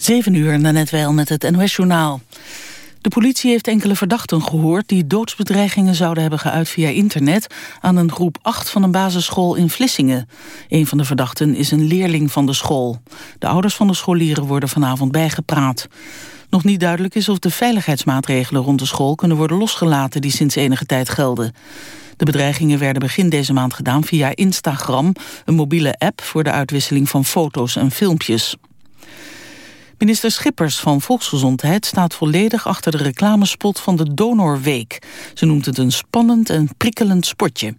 7 uur, net wel met het NOS-journaal. De politie heeft enkele verdachten gehoord... die doodsbedreigingen zouden hebben geuit via internet... aan een groep 8 van een basisschool in Vlissingen. Een van de verdachten is een leerling van de school. De ouders van de scholieren worden vanavond bijgepraat. Nog niet duidelijk is of de veiligheidsmaatregelen rond de school... kunnen worden losgelaten die sinds enige tijd gelden. De bedreigingen werden begin deze maand gedaan via Instagram... een mobiele app voor de uitwisseling van foto's en filmpjes. Minister Schippers van Volksgezondheid staat volledig achter de reclamespot van de Donorweek. Ze noemt het een spannend en prikkelend spotje.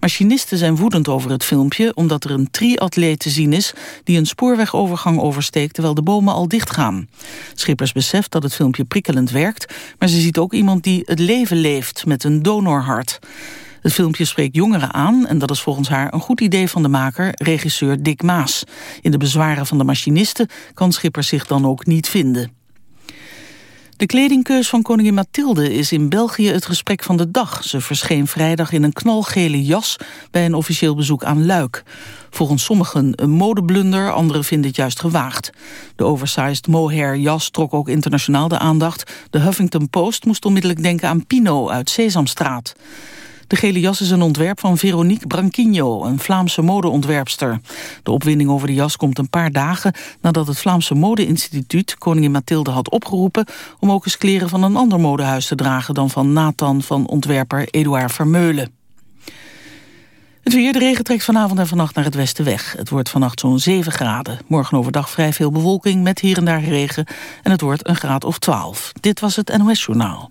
Machinisten zijn woedend over het filmpje omdat er een triatleet te zien is die een spoorwegovergang oversteekt terwijl de bomen al dichtgaan. Schippers beseft dat het filmpje prikkelend werkt, maar ze ziet ook iemand die het leven leeft met een donorhart. Het filmpje spreekt jongeren aan en dat is volgens haar een goed idee van de maker, regisseur Dick Maas. In de bezwaren van de machinisten kan Schipper zich dan ook niet vinden. De kledingkeus van koningin Mathilde is in België het gesprek van de dag. Ze verscheen vrijdag in een knalgele jas bij een officieel bezoek aan Luik. Volgens sommigen een modeblunder, anderen vinden het juist gewaagd. De oversized mohair jas trok ook internationaal de aandacht. De Huffington Post moest onmiddellijk denken aan Pino uit Sesamstraat. De gele jas is een ontwerp van Veronique Branquinho, een Vlaamse modeontwerpster. De opwinding over de jas komt een paar dagen nadat het Vlaamse Modeinstituut koningin Mathilde had opgeroepen om ook eens kleren van een ander modehuis te dragen dan van Nathan van ontwerper Eduard Vermeulen. Het weer, de regen trekt vanavond en vannacht naar het westen weg. Het wordt vannacht zo'n 7 graden. Morgen overdag vrij veel bewolking met hier en daar regen. En het wordt een graad of 12. Dit was het NOS Journaal.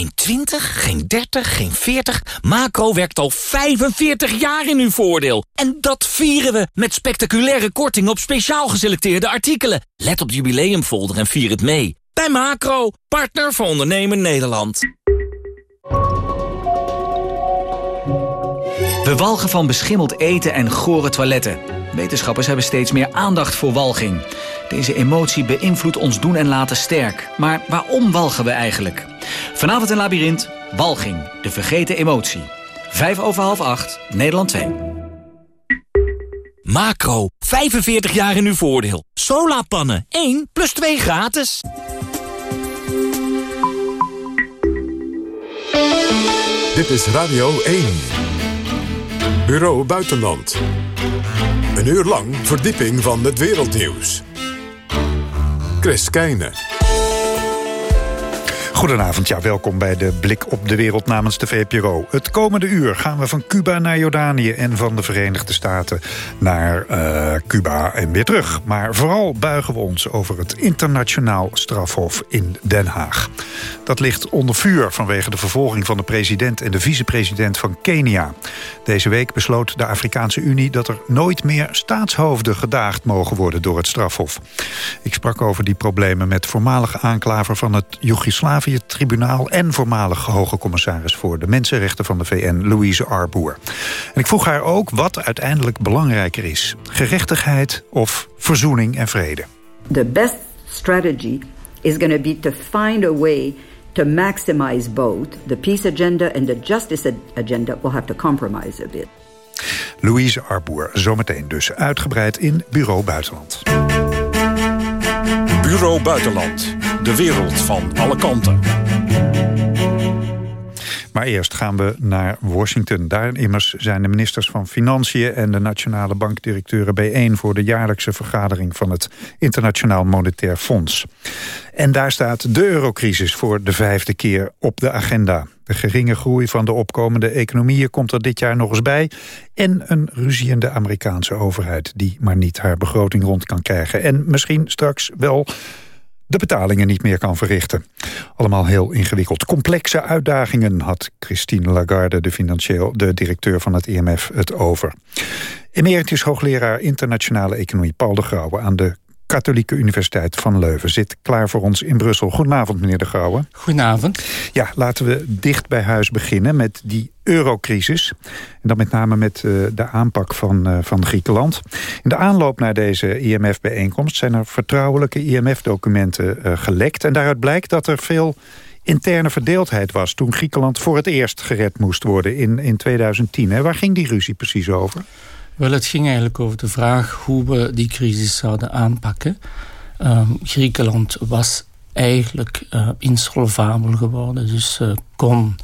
Geen 20, geen 30, geen 40. Macro werkt al 45 jaar in uw voordeel. En dat vieren we met spectaculaire korting op speciaal geselecteerde artikelen. Let op de jubileumfolder en vier het mee. Bij Macro, partner voor ondernemen Nederland. We walgen van beschimmeld eten en gore toiletten. Wetenschappers hebben steeds meer aandacht voor walging. Deze emotie beïnvloedt ons doen en laten sterk. Maar waarom walgen we eigenlijk? Vanavond een labyrint, walging, de vergeten emotie. Vijf over half acht, Nederland 2. Macro, 45 jaar in uw voordeel. Solapannen, 1 plus 2 gratis. Dit is Radio 1. Bureau Buitenland. Een uur lang verdieping van het wereldnieuws. Chris Keijne. Goedenavond, ja, welkom bij de Blik op de Wereld namens de VPRO. Het komende uur gaan we van Cuba naar Jordanië... en van de Verenigde Staten naar uh, Cuba en weer terug. Maar vooral buigen we ons over het internationaal strafhof in Den Haag. Dat ligt onder vuur vanwege de vervolging van de president... en de vicepresident van Kenia. Deze week besloot de Afrikaanse Unie... dat er nooit meer staatshoofden gedaagd mogen worden door het strafhof. Ik sprak over die problemen met voormalige aanklaver van het Joegoslavië Joegoslavië-tribunaal... en voormalig hoge commissaris voor de mensenrechten van de VN, Louise Arboer. En ik vroeg haar ook wat uiteindelijk belangrijker is. Gerechtigheid of verzoening en vrede. The best strategy is going to be to find a way to maximize both. The peace agenda and the justice agenda will have to compromise a bit. Louise Arboer, zometeen dus uitgebreid in Bureau Buitenland. Bureau Buitenland. De wereld van alle kanten. Maar eerst gaan we naar Washington. Daar immers zijn de ministers van Financiën en de nationale bankdirecteuren bijeen voor de jaarlijkse vergadering van het Internationaal Monetair Fonds. En daar staat de eurocrisis voor de vijfde keer op de agenda. De geringe groei van de opkomende economieën komt er dit jaar nog eens bij. En een ruziende Amerikaanse overheid die maar niet haar begroting rond kan krijgen. En misschien straks wel de betalingen niet meer kan verrichten. Allemaal heel ingewikkeld. Complexe uitdagingen had Christine Lagarde, de, financieel, de directeur van het IMF, het over. Emeritus hoogleraar internationale economie Paul de Grauwe aan de Katholieke Universiteit van Leuven zit klaar voor ons in Brussel. Goedenavond, meneer De Gouwe. Goedenavond. Ja, laten we dicht bij huis beginnen met die eurocrisis. En dan met name met uh, de aanpak van, uh, van Griekenland. In de aanloop naar deze IMF-bijeenkomst zijn er vertrouwelijke IMF-documenten uh, gelekt. En daaruit blijkt dat er veel interne verdeeldheid was... toen Griekenland voor het eerst gered moest worden in, in 2010. Hè? Waar ging die ruzie precies over? Wel, het ging eigenlijk over de vraag hoe we die crisis zouden aanpakken. Um, Griekenland was eigenlijk uh, insolvabel geworden, dus uh, kon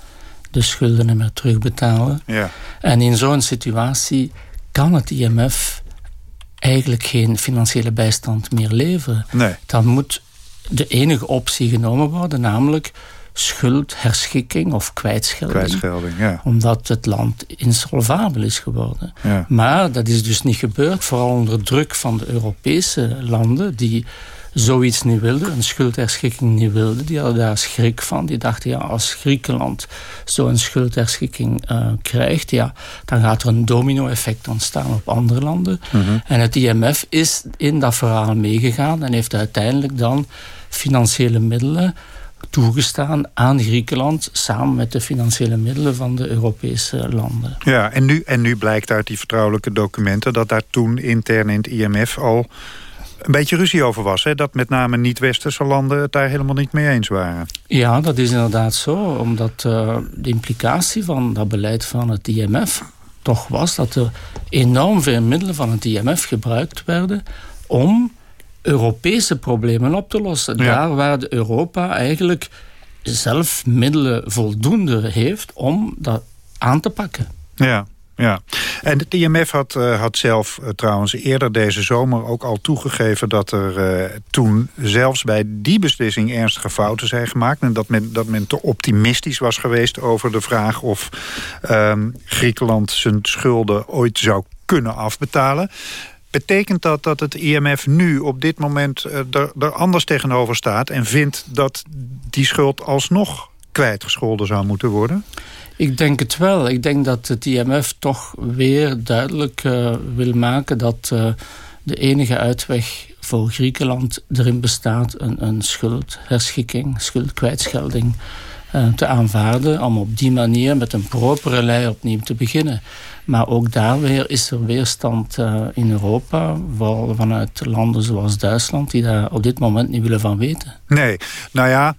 de schulden niet meer terugbetalen. Ja. En in zo'n situatie kan het IMF eigenlijk geen financiële bijstand meer leveren. Nee. Dan moet de enige optie genomen worden, namelijk schuldherschikking of kwijtschelding. Kwijtschelding, ja. Omdat het land insolvabel is geworden. Ja. Maar dat is dus niet gebeurd, vooral onder druk van de Europese landen die zoiets niet wilden, een schuldherschikking niet wilden. Die hadden daar schrik van. Die dachten, ja, als Griekenland zo'n schuldherschikking uh, krijgt, ja, dan gaat er een domino-effect ontstaan op andere landen. Mm -hmm. En het IMF is in dat verhaal meegegaan en heeft uiteindelijk dan financiële middelen toegestaan aan Griekenland... samen met de financiële middelen van de Europese landen. Ja, en nu, en nu blijkt uit die vertrouwelijke documenten... dat daar toen intern in het IMF al een beetje ruzie over was. Hè? Dat met name niet-westerse landen het daar helemaal niet mee eens waren. Ja, dat is inderdaad zo. Omdat uh, de implicatie van dat beleid van het IMF toch was... dat er enorm veel middelen van het IMF gebruikt werden... om Europese problemen op te lossen. Ja. Daar waar Europa eigenlijk zelf middelen voldoende heeft om dat aan te pakken. Ja, ja. En het IMF had, uh, had zelf uh, trouwens eerder deze zomer ook al toegegeven... dat er uh, toen zelfs bij die beslissing ernstige fouten zijn gemaakt... en dat men, dat men te optimistisch was geweest over de vraag... of um, Griekenland zijn schulden ooit zou kunnen afbetalen... Betekent dat dat het IMF nu op dit moment uh, er, er anders tegenover staat... en vindt dat die schuld alsnog kwijtgescholden zou moeten worden? Ik denk het wel. Ik denk dat het IMF toch weer duidelijk uh, wil maken... dat uh, de enige uitweg voor Griekenland erin bestaat... een, een schuldherschikking, schuldkwijtschelding te aanvaarden... om op die manier met een propere lei opnieuw te beginnen. Maar ook daar weer is er weerstand uh, in Europa... vooral vanuit landen zoals Duitsland... die daar op dit moment niet willen van weten. Nee, nou ja,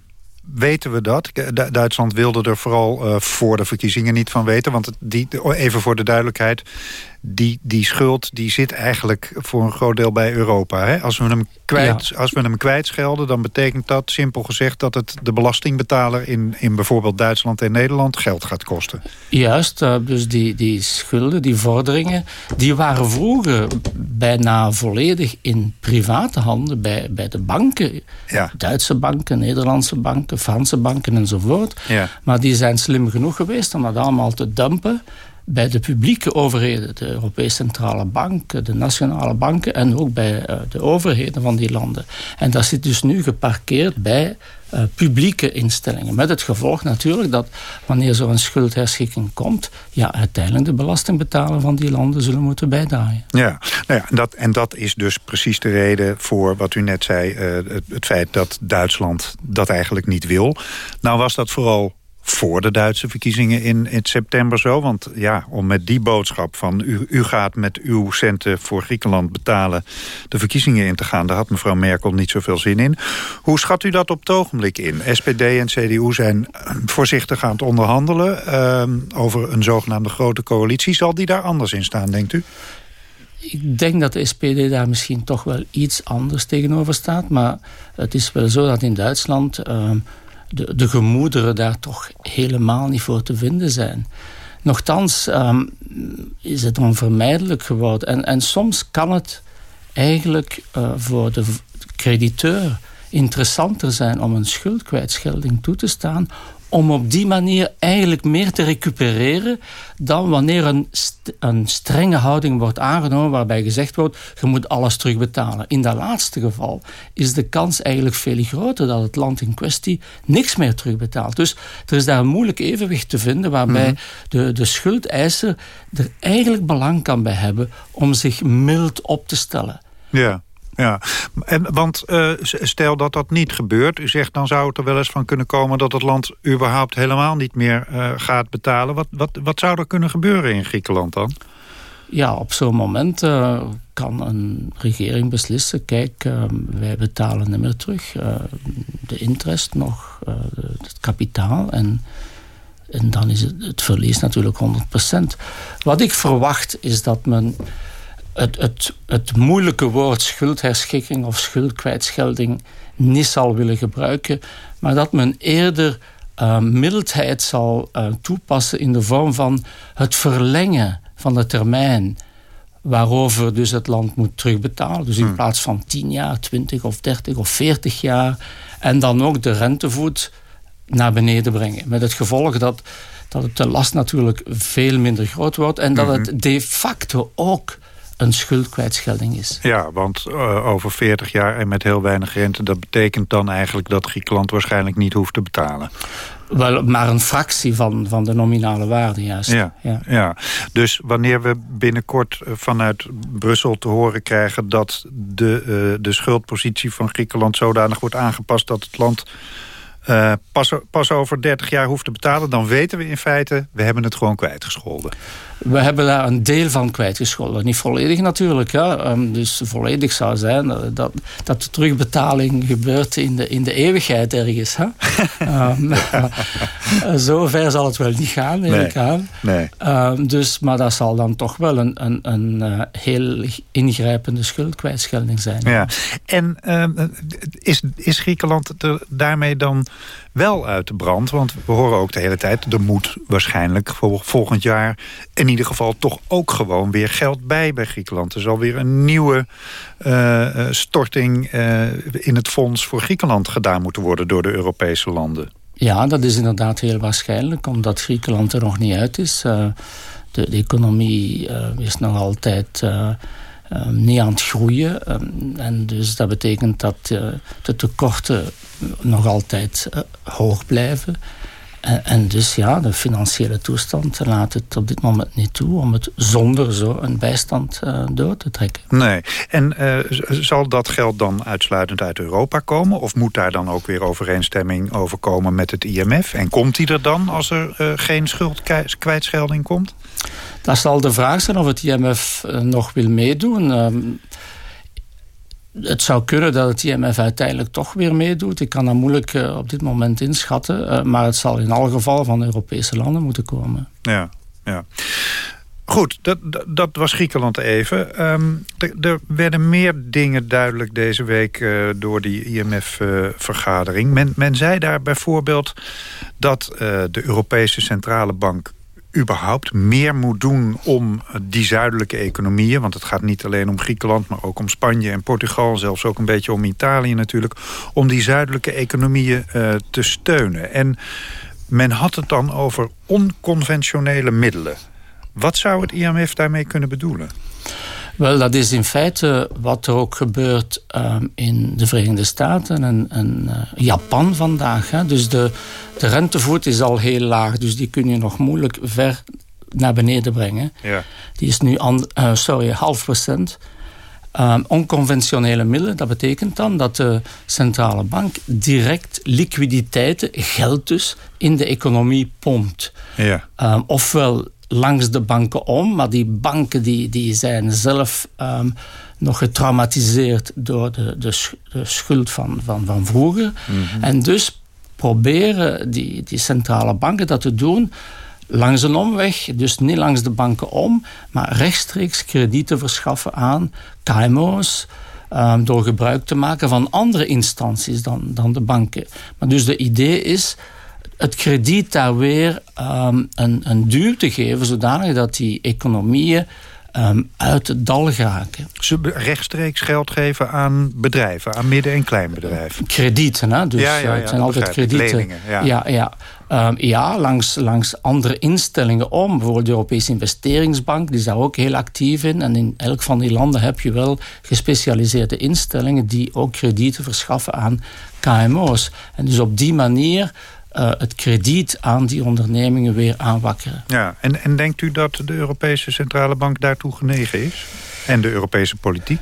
weten we dat. Du Duitsland wilde er vooral uh, voor de verkiezingen niet van weten. Want die, even voor de duidelijkheid... Die, die schuld die zit eigenlijk voor een groot deel bij Europa. Hè? Als, we hem kwijt, ja. als we hem kwijtschelden, dan betekent dat simpel gezegd... dat het de belastingbetaler in, in bijvoorbeeld Duitsland en Nederland geld gaat kosten. Juist, uh, dus die, die schulden, die vorderingen... die waren vroeger bijna volledig in private handen bij, bij de banken. Ja. Duitse banken, Nederlandse banken, Franse banken enzovoort. Ja. Maar die zijn slim genoeg geweest om dat allemaal te dumpen bij de publieke overheden, de Europese Centrale Bank, de nationale banken en ook bij uh, de overheden van die landen. En dat zit dus nu geparkeerd bij uh, publieke instellingen. Met het gevolg natuurlijk dat wanneer zo'n schuldherschikking komt, ja, uiteindelijk de belastingbetaler van die landen zullen moeten bijdragen. Ja, nou ja en, dat, en dat is dus precies de reden voor wat u net zei, het, het feit dat Duitsland dat eigenlijk niet wil. Nou was dat vooral voor de Duitse verkiezingen in, in september zo. Want ja, om met die boodschap van u, u gaat met uw centen voor Griekenland betalen... de verkiezingen in te gaan, daar had mevrouw Merkel niet zoveel zin in. Hoe schat u dat op het ogenblik in? SPD en CDU zijn voorzichtig aan het onderhandelen... Uh, over een zogenaamde grote coalitie. Zal die daar anders in staan, denkt u? Ik denk dat de SPD daar misschien toch wel iets anders tegenover staat. Maar het is wel zo dat in Duitsland... Uh, de, de gemoederen daar toch helemaal niet voor te vinden zijn. Nochtans um, is het onvermijdelijk geworden. En, en soms kan het eigenlijk uh, voor de crediteur interessanter zijn om een schuldkwijtschelding toe te staan om op die manier eigenlijk meer te recupereren dan wanneer een, st een strenge houding wordt aangenomen waarbij gezegd wordt, je moet alles terugbetalen. In dat laatste geval is de kans eigenlijk veel groter dat het land in kwestie niks meer terugbetaalt. Dus er is daar een moeilijk evenwicht te vinden waarbij mm -hmm. de, de schuldeiser er eigenlijk belang kan bij hebben om zich mild op te stellen. Ja. Ja, en, want uh, stel dat dat niet gebeurt... u zegt dan zou het er wel eens van kunnen komen... dat het land überhaupt helemaal niet meer uh, gaat betalen. Wat, wat, wat zou er kunnen gebeuren in Griekenland dan? Ja, op zo'n moment uh, kan een regering beslissen... kijk, wij betalen niet meer terug. De interest nog, het kapitaal. En, en dan is het, het verlies natuurlijk 100%. Wat ik verwacht is dat men het, het, het moeilijke woord schuldherschikking of schuldkwijtschelding niet zal willen gebruiken, maar dat men eerder uh, mildheid zal uh, toepassen in de vorm van het verlengen van de termijn waarover dus het land moet terugbetalen. Dus in hmm. plaats van 10 jaar, 20 of 30 of 40 jaar en dan ook de rentevoet naar beneden brengen. Met het gevolg dat, dat het de last natuurlijk veel minder groot wordt en dat het mhm. de facto ook een schuldkwijtschelding is. Ja, want uh, over 40 jaar en met heel weinig rente... dat betekent dan eigenlijk dat Griekenland waarschijnlijk niet hoeft te betalen. Wel, maar een fractie van, van de nominale waarde, juist. Ja, ja. ja. Dus wanneer we binnenkort eh, vanuit Brussel te horen krijgen... dat de, uh, de schuldpositie van Griekenland zodanig wordt aangepast... dat het land uh, pas, pas over 30 jaar hoeft te betalen... dan weten we in feite, we hebben het gewoon kwijtgescholden. We hebben daar een deel van kwijtgescholden. Niet volledig natuurlijk. Hè. Um, dus volledig zou zijn dat, dat de terugbetaling gebeurt in de, in de eeuwigheid ergens. Hè. um, zo ver zal het wel niet gaan, nee, aan. Nee. Um, dus, maar dat zal dan toch wel een, een, een uh, heel ingrijpende schuldkwijtschelding zijn. Ja. En is, is Griekenland er daarmee dan wel uit de brand. Want we horen ook de hele tijd... er moet waarschijnlijk volgend jaar in ieder geval toch ook gewoon weer geld bij bij Griekenland. Er zal weer een nieuwe uh, storting uh, in het fonds voor Griekenland gedaan moeten worden door de Europese landen. Ja, dat is inderdaad heel waarschijnlijk, omdat Griekenland er nog niet uit is. de, de, economie is nog altijd um, niet aan het groeien. Um, en dus dat betekent dat de tekorten nog altijd uh, hoog blijven. En, en, dus ja, de financiële toestand laat het op dit moment niet toe... om het zonder zo een bijstand uh, door te trekken. Nee. En zal dat geld dan uitsluitend uit Europa komen? Of moet daar dan ook weer overeenstemming over komen met het IMF? En komt die er dan als er geen schuldkwijtschelding komt? Dat zal de vraag zijn of het IMF eh, nog wil meedoen. Ehm, het zou kunnen dat het IMF uiteindelijk toch weer meedoet. Ik kan dat moeilijk uh, op dit moment inschatten. Uh, maar het zal in alle gevallen van Europese landen moeten komen. Ja, ja. Goed, dat, dat was Griekenland even. Um, er werden meer dingen duidelijk deze week uh, door die IMF-vergadering. men, men zei daar bijvoorbeeld dat de Europese Centrale Bank überhaupt meer moet doen om die zuidelijke economieën... want het gaat niet alleen om Griekenland, maar ook om Spanje en Portugal... zelfs ook een beetje om Italië natuurlijk... om die zuidelijke economieën uh, te steunen. En men had het dan over onconventionele middelen. Wat zou het IMF daarmee kunnen bedoelen? Wel, dat is in feite wat er ook gebeurt um, in de Verenigde Staten en, en uh, Japan vandaag. Hè. Dus de, de rentevoet is al heel laag, dus die kun je nog moeilijk ver naar beneden brengen. Ja. Die is nu an, uh, sorry, half procent. Um, onconventionele middelen, dat betekent dan dat de centrale bank direct liquiditeiten, geld dus, in de economie pompt. Ja. Um, ofwel langs de banken om. Maar die banken die, die zijn zelf um, nog getraumatiseerd door de, de, de schuld van, van, van vroeger. Mm -hmm. En dus proberen die, die centrale banken dat te doen langs een omweg, dus niet langs de banken om, maar rechtstreeks kredieten verschaffen aan KMO's. Um, door gebruik te maken van andere instanties dan, dan de banken. Maar dus de idee is het krediet daar weer um, een, een duur te geven... zodanig dat die economieën um, uit het dal geraken. Ze rechtstreeks geld geven aan bedrijven, aan midden- en kleinbedrijven? Kredieten, hè? Dus ja, ja, ja, het zijn altijd kredieten. Leningen, ja, ja. ja. Um, ja langs, langs andere instellingen om. Bijvoorbeeld de Europese Investeringsbank, die is daar ook heel actief in. En in elk van die landen heb je wel gespecialiseerde instellingen... die ook kredieten verschaffen aan KMO's. En dus op die manier uh, het krediet aan die ondernemingen weer aanwakkeren. Ja, en, en denkt u dat de Europese Centrale Bank daartoe genegen is? En de Europese politiek?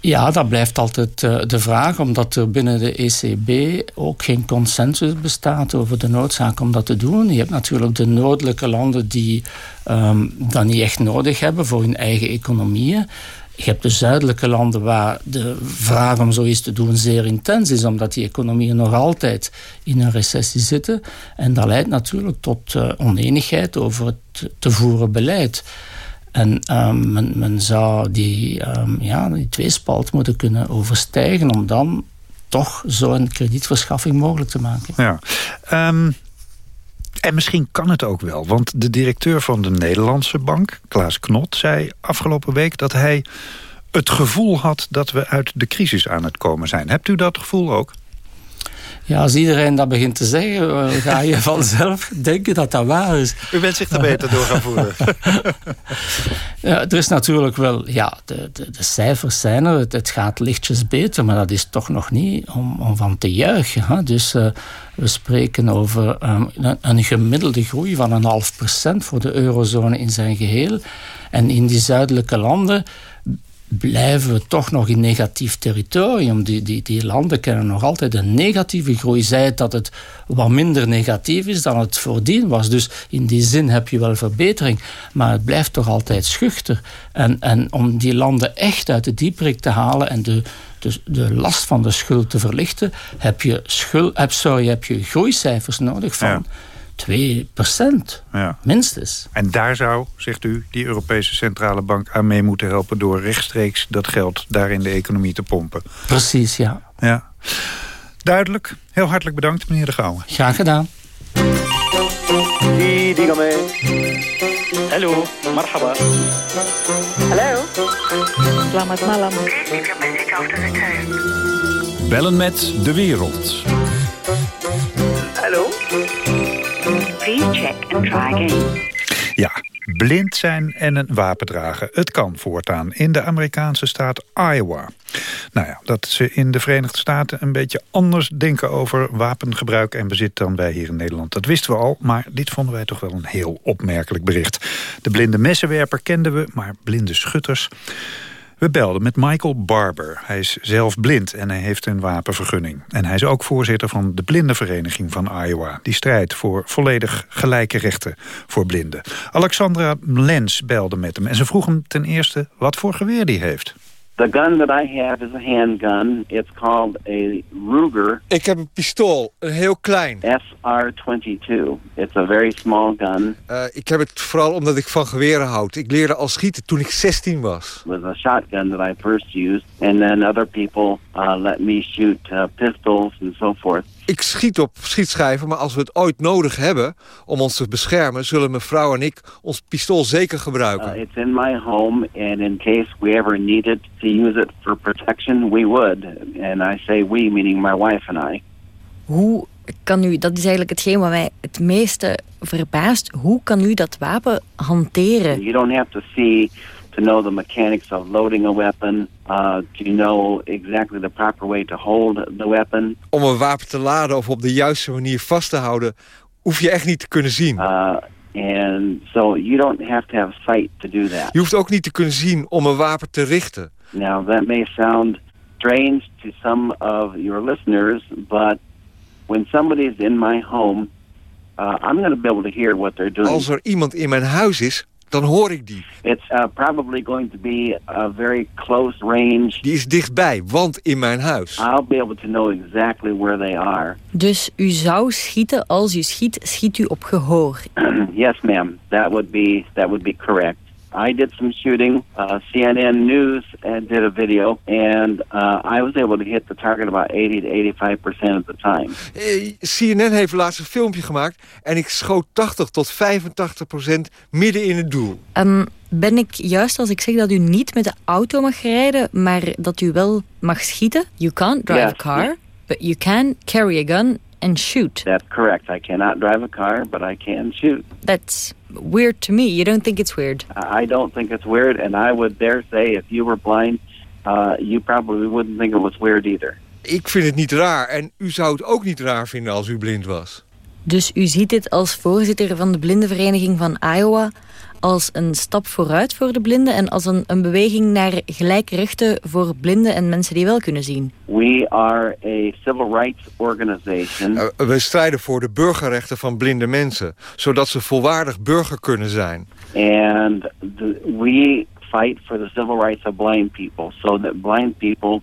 Ja, dat blijft altijd uh, de vraag, omdat er binnen de ECB ook geen consensus bestaat over de noodzaak om dat te doen. Je hebt natuurlijk de noordelijke landen die um, dat niet echt nodig hebben voor hun eigen economieën. Je hebt de zuidelijke landen waar de vraag om zoiets te doen zeer intens is, omdat die economieën nog altijd in een recessie zitten. En dat leidt natuurlijk tot uh, oneenigheid over het te voeren beleid. En um, men, men, zou die, um, ja, die tweespalt moeten kunnen overstijgen om dan toch zo'n kredietverschaffing mogelijk te maken. Ja. Um, en misschien kan het ook wel, want de directeur van de Nederlandse bank, Klaas Knot, zei afgelopen week dat hij het gevoel had dat we uit de crisis aan het komen zijn. Hebt u dat gevoel ook? Ja, als iedereen dat begint te zeggen, eh, ga je vanzelf denken dat dat waar is. U bent zich er beter door gaan voelen. ja, er is natuurlijk wel, ja, de, de, de cijfers zijn er, het, gaat lichtjes beter, maar dat is toch nog niet om, om van te juichen. Hè? Dus uh, we spreken over um, een, een, gemiddelde groei van een half procent voor de eurozone in zijn geheel. En in die zuidelijke landen blijven we toch nog in negatief territorium. Die, die, die landen kennen nog altijd een negatieve groei. Zij het dat het wat minder negatief is dan het voordien was. Dus in die zin heb je wel verbetering. Maar het blijft toch altijd schuchter. En, en om die landen echt uit de dieprik te halen en de, de, last van de schuld te verlichten, heb je, schuld, heb, sorry, heb je groeicijfers nodig van... 2 ja. minstens. En daar zou, zegt u, die Europese Centrale Bank aan mee moeten helpen... door rechtstreeks dat geld daar in de economie te pompen. Precies, ja. ja. Duidelijk. Heel hartelijk bedankt, meneer De Gouwen. Graag gedaan. Hallo, marhaba. Hallo. Selamat malam. Bellen met de wereld. Hallo. Check and try again. Ja, blind zijn en een wapen dragen. Het kan voortaan in de Amerikaanse staat Iowa. Nou ja, dat ze in de Verenigde Staten een beetje anders denken over wapengebruik en bezit dan wij hier in Nederland. Dat wisten we al, maar dit vonden wij toch wel een heel opmerkelijk bericht. De blinde messenwerper kenden we, maar blinde schutters... We belden met Michael Barber. Hij is zelf blind en hij heeft een wapenvergunning. En hij is ook voorzitter van de Blindenvereniging van Iowa. Die strijdt voor volledig gelijke rechten voor blinden. Alexandra Lens belde met hem en ze vroeg hem ten eerste wat voor geweer hij heeft. The gun that I have is a handgun. It's called a Ruger. Ik heb een pistool, een heel klein. SR-22. It's a very small gun. Uh, ik heb het vooral omdat ik van geweren houd. Ik leerde al schieten toen ik 16 was. It was a shotgun that I first used. And then other people uh, let me shoot uh, pistols and so forth ik schiet op schietschijven, maar als we het ooit nodig hebben om ons te beschermen, zullen mijn vrouw en ik ons pistool zeker gebruiken. Uh, it's in my home and in case we ever needed to use it for protection, we would. And I say we, meaning my wife and I. Hoe kan u, dat is eigenlijk hetgeen wat mij het meeste verbaast, hoe kan u dat wapen hanteren? You don't have to see to know the mechanics of loading a weapon, uh, to know exactly the proper way to hold the weapon. Om een wapen te laden of op de juiste manier vast te houden, hoef je echt niet te kunnen zien. Uh, and so you don't have to have sight to do that. Je hoeft ook niet te kunnen zien om een wapen te richten. Now that may sound strange to some of your listeners, but when somebody is in my home, uh, I'm going to be able to hear what they're doing. Als er iemand in mijn huis is, dan hoor ik die. It's uh, probably going to be a very close range. Die is dichtbij, want in mijn huis. I'll be able to know exactly where they are. Dus u zou schieten, als u schiet, schiet u op gehoor? yes, ma'am. That would be that would be correct. I did some shooting. Uh, CNN News uh, did a video, and uh, I was able to hit the target about 80 to 85 percent of the time. Eh, CNN heeft laatst een filmpje gemaakt en ik schoot 80 tot 85 procent midden in het doel. Um, ben ik juist als ik zeg dat u niet met de auto mag rijden, maar dat u wel mag schieten? You can't drive yes. a car, but you can carry a gun and shoot. That's correct. I cannot drive a car, but I can shoot. That's weird to me. You don't think it's weird? I don't think it's weird, and I would dare say if you were blind, uh, you probably wouldn't think it was weird either. Ik vind het niet raar en u zou het ook niet raar vinden als u blind was. Dus u ziet dit als voorzitter van de blindenvereniging van Iowa als een stap vooruit voor de blinden en als een, een beweging naar gelijke rechten voor blinden en mensen die wel kunnen zien? We are a civil rights organization. Uh, we strijden voor de burgerrechten van blinde mensen, zodat ze volwaardig burger kunnen zijn. And the, we fight for the civil rights of blind people, so that blind people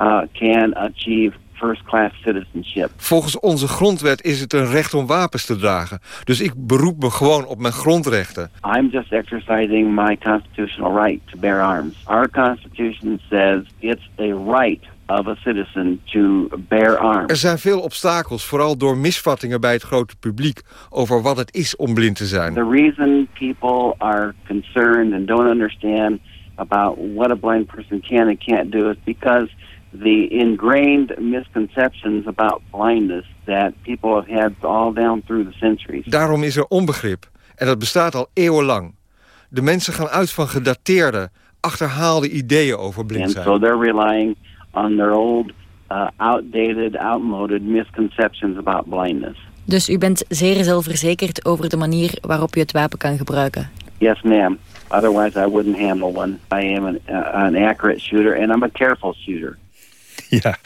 uh, can achieve first-class citizenship. Volgens onze grondwet is het een recht om wapens te dragen. Dus ik beroep me gewoon op mijn grondrechten. I'm just exercising my constitutional right to bear arms. Our constitution says it's a right of a citizen to bear arms. Er zijn veel obstakels, vooral door misvattingen bij het grote publiek over wat het is om blind te zijn. The reason people are concerned and don't understand about what a blind person can and can't do is because the ingrained misconceptions about blindness that people have had all down through the centuries. Daarom is er onbegrip. En dat bestaat al eeuwenlang. De mensen gaan uit van gedateerde, achterhaalde ideeën over blind zijn. And so they're relying on their old, uh, outdated, outmoded misconceptions about blindness. Dus u bent zeer zelfverzekerd over de manier waarop u het wapen kan gebruiken? Yes, ma'am. Otherwise I wouldn't handle one. I am an, uh, an accurate shooter and I'm a careful shooter. Ja,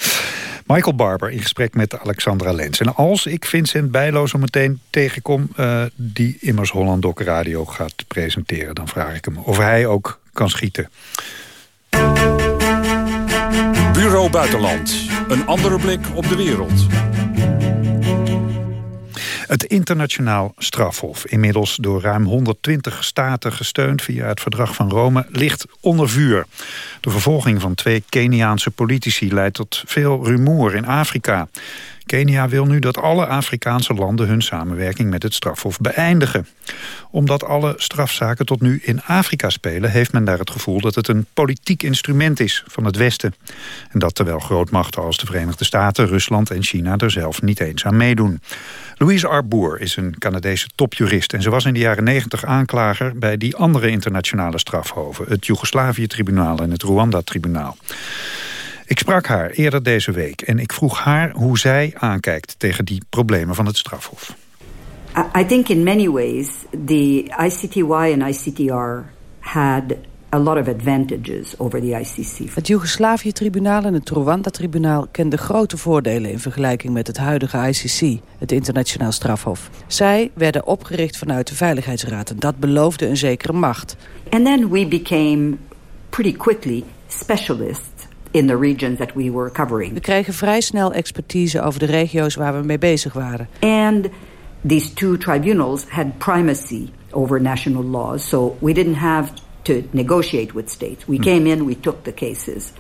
Michael Barber in gesprek met Alexandra Lens. En als ik Vincent Bijlo zo meteen tegenkom... Uh, die immers Holland Doc Radio gaat presenteren... dan vraag ik hem of hij ook kan schieten. Bureau Buitenland. Een andere blik op de wereld. Het internationaal strafhof, inmiddels door ruim 120 staten gesteund via het verdrag van Rome, ligt onder vuur. De vervolging van twee Keniaanse politici leidt tot veel rumoer in Afrika. Kenia wil nu dat alle Afrikaanse landen hun samenwerking met het strafhof beëindigen. Omdat alle strafzaken tot nu in Afrika spelen... heeft men daar het gevoel dat het een politiek instrument is van het Westen. En dat terwijl grootmachten als de Verenigde Staten, Rusland en China... er zelf niet eens aan meedoen. Louise Arbour is een Canadese topjurist... en ze was in de jaren 90 aanklager bij die andere internationale strafhoven... het Joegoslavië-tribunaal en het Rwanda-tribunaal. Ik sprak haar eerder deze week en ik vroeg haar hoe zij aankijkt tegen die problemen van het strafhof. I think in many ways the ICTY and ICTR had a lot of advantages over the ICC. Het Joegoslavië-tribunaal en het Rwanda-tribunaal kenden grote voordelen in vergelijking met het huidige ICC, het internationaal strafhof. Zij werden opgericht vanuit de Veiligheidsraad en dat beloofde een zekere macht. And then we became pretty quickly specialists in the regions that we were covering. We kregen vrij snel expertise over de regio's waar we mee bezig waren. And these two tribunals had primacy over national laws, so we didn't have to negotiate with states. We came in, we took the cases.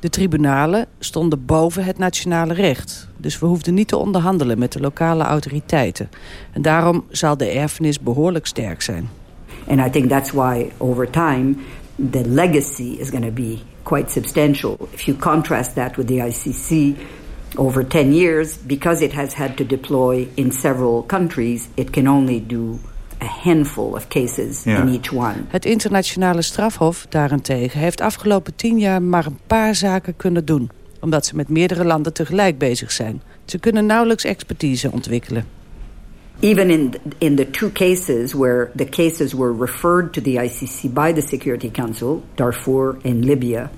De tribunalen stonden boven het nationale recht. Dus we hoefden niet te onderhandelen met de lokale autoriteiten. En daarom zal de erfenis behoorlijk sterk zijn. And I think that's why over time the legacy is going to be quite substantial. If you contrast that with the ICC over 10 years, because it has had to deploy in several countries, it can only do a handful of cases Ja. in each one. Het internationale strafhof daarentegen heeft afgelopen tien jaar maar een paar zaken kunnen doen. Omdat ze met meerdere landen tegelijk bezig zijn. Ze kunnen nauwelijks expertise ontwikkelen. Even in in the two cases where the cases were referred to the ICC by the Security Council, Darfur and Libya,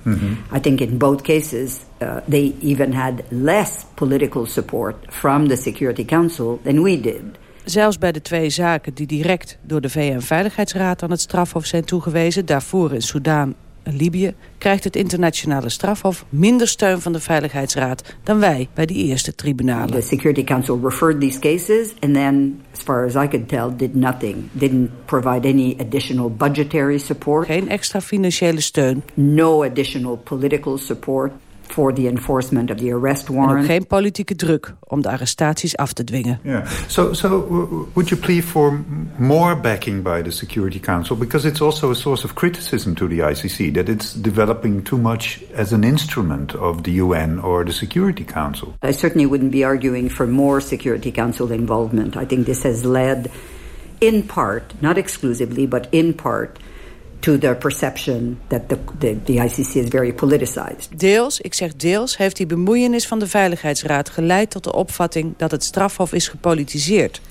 I think in both cases uh, they even had less political support from the Security Council than we did. Zelfs bij de twee zaken die direct door de VN-veiligheidsraad aan het strafhof zijn toegewezen... daarvoor in Soudaan en Libië... krijgt het internationale strafhof minder steun van de Veiligheidsraad... dan wij bij die eerste tribunalen. The Security Council referred these cases and then, as far as I could tell, did nothing. Didn't provide any additional budgetary support. Geen extra financiële steun. No additional political support for the enforcement of the arrest warrant. En ook warrant. geen politieke druk om de arrestaties af te dwingen. Yeah. So, so w- would you plead for m- more backing by the Security Council? Because it's also a source of criticism to the ICC that it's developing too much as an instrument of the UN or the Security Council. I certainly wouldn't be arguing for more Security Council involvement. I think this has led, in part, not exclusively, but in part, to the perception that the, the, the ICC is very politicized. Deels, ik zeg deels, heeft die bemoeienis van de Veiligheidsraad geleid tot de opvatting dat het strafhof is gepolitiseerd.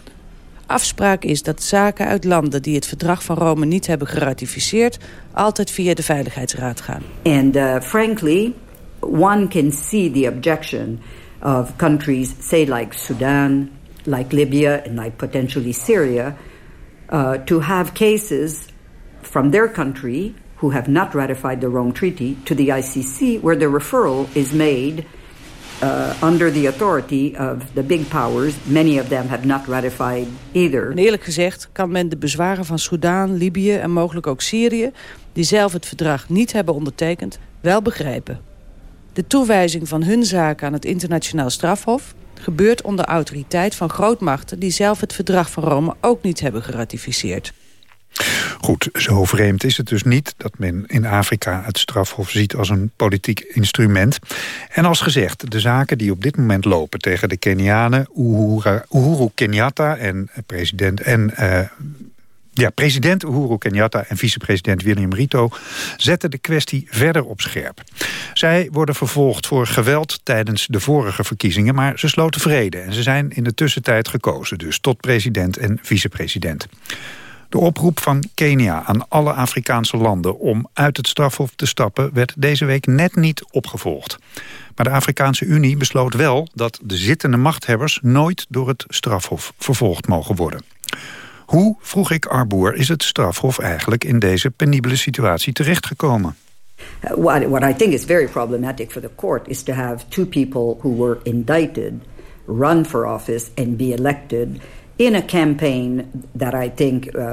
afspraak is dat zaken uit landen die het verdrag van Rome niet hebben geratificeerd... altijd via de Veiligheidsraad gaan. And uh, frankly, one can see the objection of countries, say like Sudan, like Libya, and like potentially Syria, uh, to have cases from their country who have not ratified the Rome Treaty to the ICC, where the referral is made uh, under the authority of the big powers. Many of them have not ratified either. En eerlijk gezegd kan men de bezwaren van Soudaan, Libië en mogelijk ook Syrië... die zelf het verdrag niet hebben ondertekend, wel begrijpen. De toewijzing van hun zaken aan het internationaal strafhof... gebeurt onder autoriteit van grootmachten... die zelf het verdrag van Rome ook niet hebben geratificeerd. Goed, zo vreemd is het dus niet dat men in Afrika het strafhof ziet als een politiek instrument. En als gezegd, de zaken die op dit moment lopen tegen de Kenianen, Uhuru, Kenyatta en president en uh, ja, president Uhuru Kenyatta en vicepresident William Ruto zetten de kwestie verder op scherp. Zij worden vervolgd voor geweld tijdens de vorige verkiezingen, maar ze sloten vrede en ze zijn in de tussentijd gekozen, dus tot president en vicepresident. De oproep van Kenia aan alle Afrikaanse landen om uit het strafhof te stappen werd deze week net niet opgevolgd. Maar de Afrikaanse Unie besloot wel dat de zittende machthebbers nooit door het strafhof vervolgd mogen worden. Hoe, vroeg ik Arboer, is het strafhof eigenlijk in deze penibele situatie terechtgekomen? Uh, what, what I think is very problematic for the court is to have two people who were indicted run for office and be elected in a campaign that I think uh,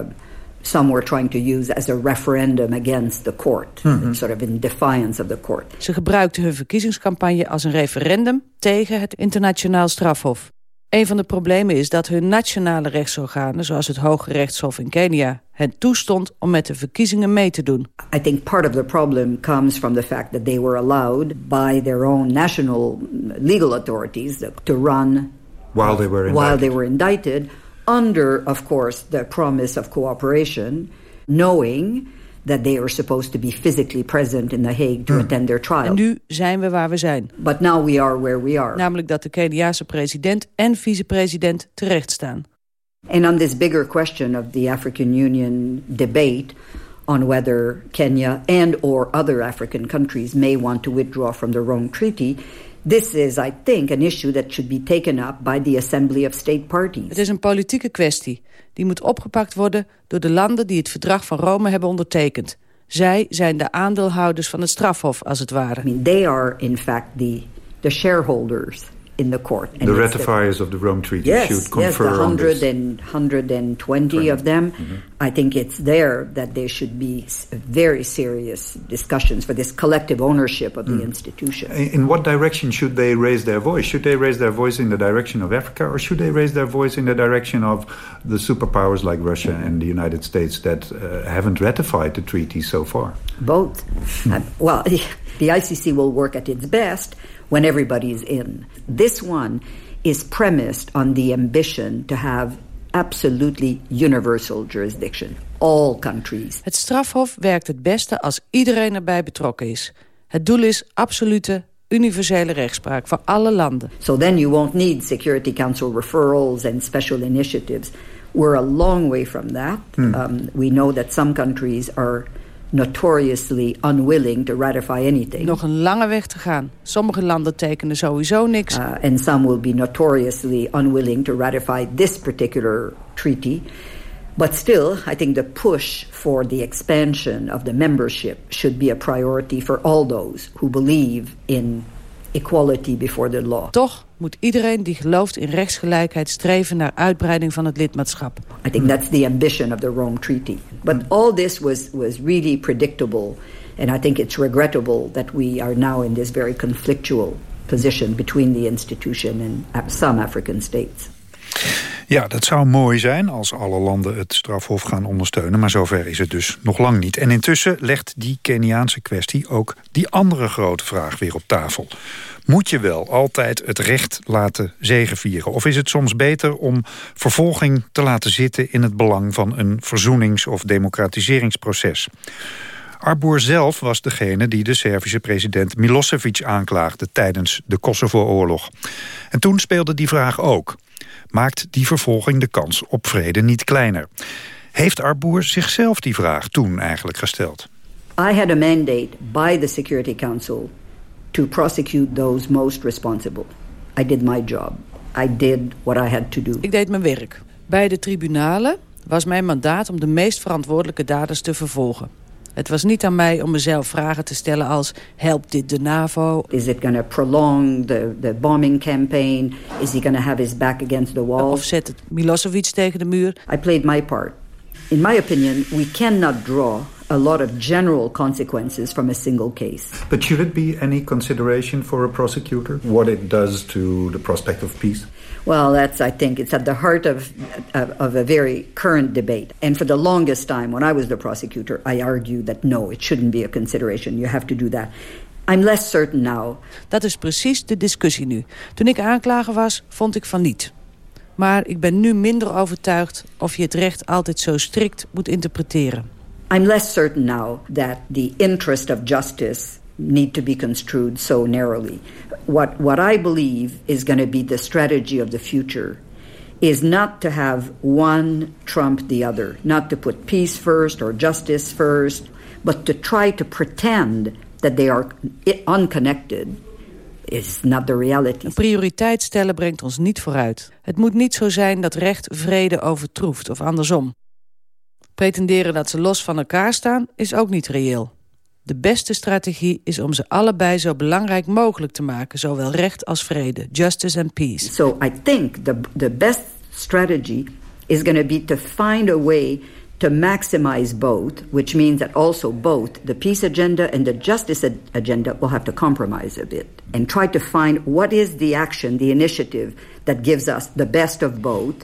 some were trying to use as a referendum against the court, mm -hmm. sort of in defiance of the court. Ze gebruikten hun verkiezingscampagne als een referendum tegen het internationaal strafhof. Een van de problemen is dat hun nationale rechtsorganen, zoals het Hoge Rechtshof in Kenia, hen toestond om met de verkiezingen mee te doen. I think part of the problem comes from the fact that they were allowed by their own national legal authorities to run while they were indicted. while they were indicted under of course the promise of cooperation knowing that they were supposed to be physically present in The Hague to mm. attend their trial. En nu zijn we waar we zijn. But now we are where we are. Namelijk dat de Keniaanse president en vicepresident terecht staan. And on this bigger question of the African Union debate on whether Kenya and or other African countries may want to withdraw from the Rome Treaty, This is, I think, an issue that should be taken up by the Assembly of State Parties. Het is een politieke kwestie. Die moet opgepakt worden door de landen die het verdrag van Rome hebben ondertekend. Zij zijn de aandeelhouders van het strafhof, als het ware. I mean, they are in fact the, the shareholders in the court. And the ratifiers the, of the Rome Treaty yes, should confer yes, the 100 and 120 of them. Mm -hmm. I think it's there that there should be very serious discussions for this collective ownership of mm. the institution. In what direction should they raise their voice? Should they raise their voice in the direction of Africa or should they raise their voice in the direction of the superpowers like Russia and the United States that uh, haven't ratified the treaty so far? Both. uh, well, the ICC will work at its best when everybody is in. This one is premised on the ambition to have absolutely universal jurisdiction. All countries. Het strafhof werkt het beste als iedereen erbij betrokken is. Het doel is absolute universele rechtspraak voor alle landen. So then you won't need Security Council referrals and special initiatives. We're a long way from that. Hmm. Um, we know that some countries are notoriously unwilling to ratify anything. Nog een lange weg te gaan. Sommige landen tekenen sowieso niks. Uh, and some will be notoriously unwilling to ratify this particular treaty. But still, I think the push for the expansion of the membership should be a priority for all those who believe in equality before the law. Toch moet iedereen die gelooft in rechtsgelijkheid streven naar uitbreiding van het lidmaatschap. I think that's the ambition of the Rome Treaty. But all this was was really predictable and I think it's regrettable that we are now in this very conflictual position between the institution and some African states. Ja, dat zou mooi zijn als alle landen het strafhof gaan ondersteunen... maar zover is het dus nog lang niet. En intussen legt die Keniaanse kwestie ook die andere grote vraag weer op tafel. Moet je wel altijd het recht laten zegevieren? Of is het soms beter om vervolging te laten zitten... in het belang van een verzoenings- of democratiseringsproces? Arboer zelf was degene die de Servische president Milosevic aanklaagde... tijdens de Kosovo-oorlog. En toen speelde die vraag ook... maakt die vervolging de kans op vrede niet kleiner. Heeft Arboer zichzelf die vraag toen eigenlijk gesteld? I had a mandate by the Security Council to prosecute those most responsible. I did my job. I did what I had to do. Ik deed mijn werk. Bij de tribunalen was mijn mandaat om de meest verantwoordelijke daders te vervolgen. Het was niet aan mij om mezelf vragen te stellen als... helpt dit de NAVO? Is it going to prolong the, the bombing campaign? Is he going to have his back against the wall? Of zet het Milosevic tegen de muur? I played my part. In my opinion, we cannot draw a lot of general consequences from a single case. But should it be any consideration for a prosecutor? What it does to the prospect of peace? Well, that's, I think, it's at the heart of, of, of, a very current debate. And for the longest time, when I was the prosecutor, I argued that no, it shouldn't be a consideration. You have to do that. I'm less certain now. Dat is precies de discussie nu. Toen ik aanklager was, vond ik van niet. Maar ik ben nu minder overtuigd of je het recht altijd zo strikt moet interpreteren. I'm less certain now that the interest of justice need to be construed so narrowly. What, what I believe is going to be the strategy of the future is not to have one trump the other, not to put peace first or justice first, but to try to pretend that they are unconnected is not the reality. Prioriteit stellen brengt ons niet vooruit. Het moet niet zo zijn dat recht vrede overtroeft of andersom. Pretenderen dat ze los van elkaar staan is ook niet reëel. De beste strategie is om ze allebei zo belangrijk mogelijk te maken, zowel recht als vrede, justice and peace. So I think the the best strategy is going to be to find a way to maximize both, which means that also both the peace agenda and the justice agenda will have to compromise a bit and try to find what is the action, the initiative that gives us the best of both,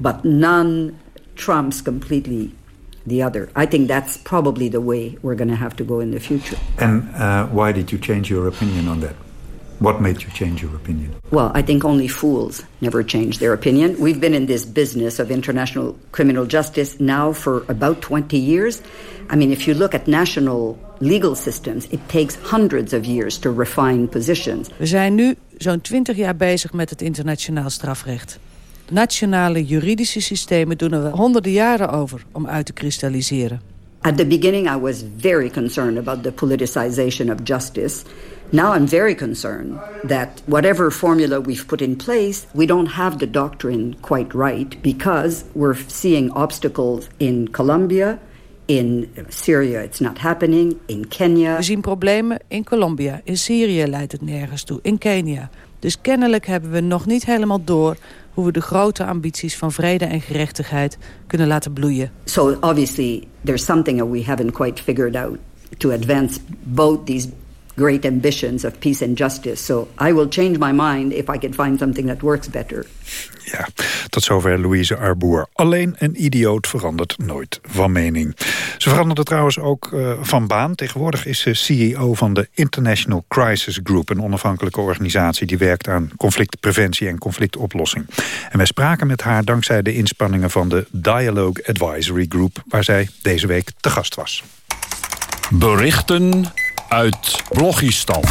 but none trumps completely the other. I think that's probably the way we're going to have to go in the future. And uh, why did you change your opinion on that? What made you change your opinion? Well, I think only fools never change their opinion. We've been in this business of international criminal justice now for about 20 years. I mean, if you look at national legal systems, it takes hundreds of years to refine positions. We zijn nu zo'n 20 jaar bezig met het internationaal strafrecht. Nationale juridische systemen doen er honderden jaren over om uit te kristalliseren. At the beginning I was very concerned about the politicization of justice. Now I'm very concerned that whatever formula we've put in place, we don't have the doctrine quite right because we're seeing obstacles in Colombia, in Syria it's not happening, in Kenya. We zien problemen in Colombia, in Syrië leidt het nergens toe, in Kenia. Dus kennelijk hebben we nog niet helemaal door hoe we de grote ambities van vrede en gerechtigheid kunnen laten bloeien. So obviously there's something that we haven't quite figured out to advance both these great ambitions of peace and justice. So I will change my mind if I can find something that works better. Ja, tot zover Louise Arboer. Alleen een idioot verandert nooit van mening. Ze veranderde trouwens ook uh, van baan. Tegenwoordig is ze CEO van de International Crisis Group... een onafhankelijke organisatie die werkt aan conflictpreventie en conflictoplossing. En wij spraken met haar dankzij de inspanningen van de Dialogue Advisory Group... waar zij deze week te gast was. Berichten uit Blogistan.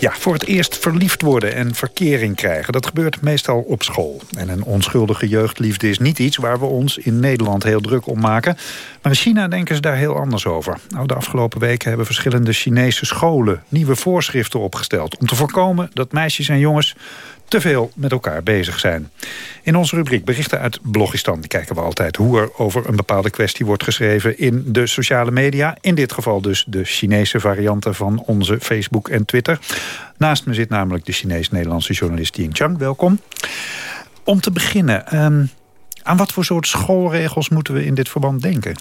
Ja, voor het eerst verliefd worden en verkering krijgen. Dat gebeurt meestal op school. En een onschuldige jeugdliefde is niet iets waar we ons in Nederland heel druk om maken. Maar in China denken ze daar heel anders over. Nou, de afgelopen weken hebben verschillende Chinese scholen nieuwe voorschriften opgesteld... om te voorkomen dat meisjes en jongens te veel met elkaar bezig zijn. In onze rubriek Berichten uit Blogistan kijken we altijd hoe er over een bepaalde kwestie wordt geschreven in de sociale media. In dit geval dus de Chinese varianten van onze Facebook en Twitter. Naast me zit namelijk de Chinees-Nederlandse journalist Ying Chang. Welkom. Om te beginnen, um, aan wat voor soort schoolregels moeten we in dit verband denken?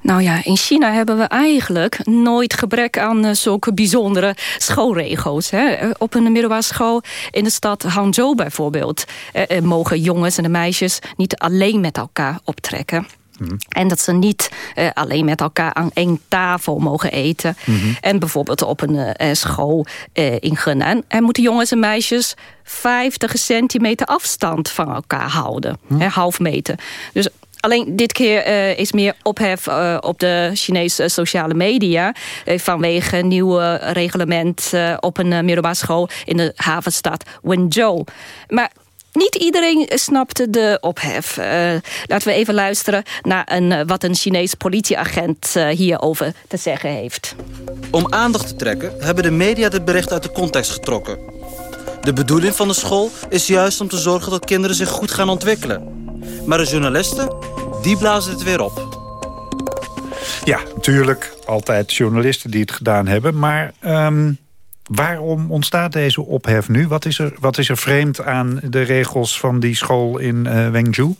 Nou ja, in China hebben we eigenlijk nooit gebrek aan uh, zulke bijzondere schoolregels. Hè. Op een middelbare school in de stad Hangzhou bijvoorbeeld... Uh, mogen jongens en de meisjes niet alleen met elkaar optrekken. Mhm. En dat ze niet uh, alleen met elkaar aan één tafel mogen eten. Mm -hmm. En bijvoorbeeld op een uh, school uh, in Gunan. En moeten jongens en meisjes 50 centimeter afstand van elkaar houden. Mm. Hè, half meter. Dus Alleen dit keer uh, is meer ophef uh, op de Chinese sociale media... Uh, vanwege een nieuw reglement op een middelbare school... in de havenstad Wenzhou. Maar niet iedereen snapte de ophef. laten we even luisteren naar een, wat een Chinees politieagent hierover te zeggen heeft. Om aandacht te trekken hebben de media dit bericht uit de context getrokken. De bedoeling van de school is juist om te zorgen dat kinderen zich goed gaan ontwikkelen. Maar de journalisten, die blazen het weer op. Ja, natuurlijk. Altijd journalisten die het gedaan hebben. Maar um, waarom ontstaat deze ophef nu? Wat is, er, wat is er vreemd aan de regels van die school in uh, Wenzhou?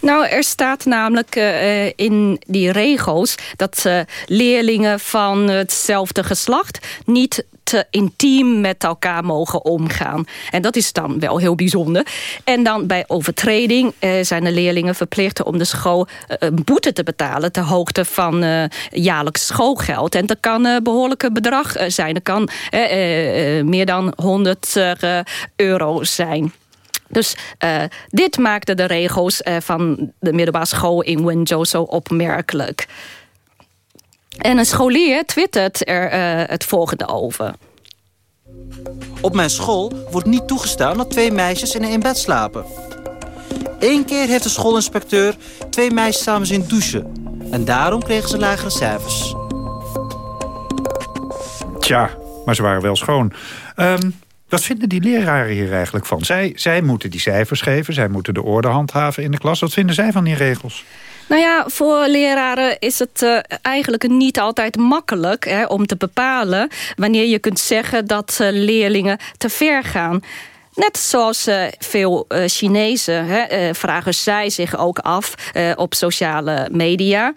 Nou, er staat namelijk uh, in die regels... dat uh, leerlingen van hetzelfde geslacht niet te intiem met elkaar mogen omgaan. En dat is dan wel heel bijzonder. En dan bij overtreding eh, zijn de leerlingen verplicht om de school eh, een boete te betalen... ter hoogte van eh, jaarlijks schoolgeld. En dat kan een behoorlijke bedrag zijn. Dat kan meer dan 100 euro zijn. Dus dit maakte de regels van de middelbare school in Wenzhou zo opmerkelijk. En een scholier twittert er uh, het volgende over. Op mijn school wordt niet toegestaan dat twee meisjes in één bed slapen. Eén keer heeft de schoolinspecteur twee meisjes samen zien douchen. En daarom kregen ze lagere cijfers. Tja, maar ze waren wel schoon. Um, wat vinden die leraren hier eigenlijk van? Zij, zij moeten die cijfers geven, zij moeten de orde handhaven in de klas. Wat vinden zij van die regels? Nou ja, voor leraren is het uh, eigenlijk niet altijd makkelijk hè, om te bepalen... wanneer je kunt zeggen dat uh, leerlingen te ver gaan. Net zoals uh, veel Chinezen hè, vragen zij zich ook af op sociale media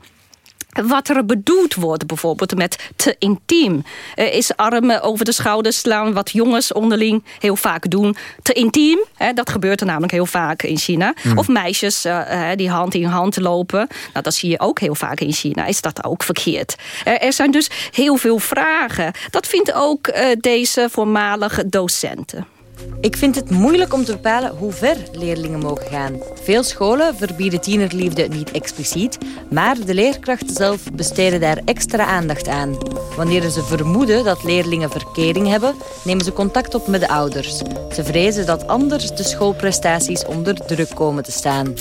wat er bedoeld wordt, bijvoorbeeld met te intiem. Uh, is armen over de schouders slaan, wat jongens onderling heel vaak doen. Te intiem, hè, dat gebeurt er namelijk heel vaak in China. Mm. Of meisjes uh, die hand in hand lopen. Nou, dat zie je ook heel vaak in China. Is dat ook verkeerd? Uh, er zijn dus heel veel vragen. Dat vindt ook deze voormalige docenten. Ik vind het moeilijk om te bepalen hoe ver leerlingen mogen gaan. Veel scholen verbieden tienerliefde niet expliciet, maar de leerkrachten zelf besteden daar extra aandacht aan. Wanneer ze vermoeden dat leerlingen verkering hebben, nemen ze contact op met de ouders. Ze vrezen dat anders de schoolprestaties onder druk komen te staan.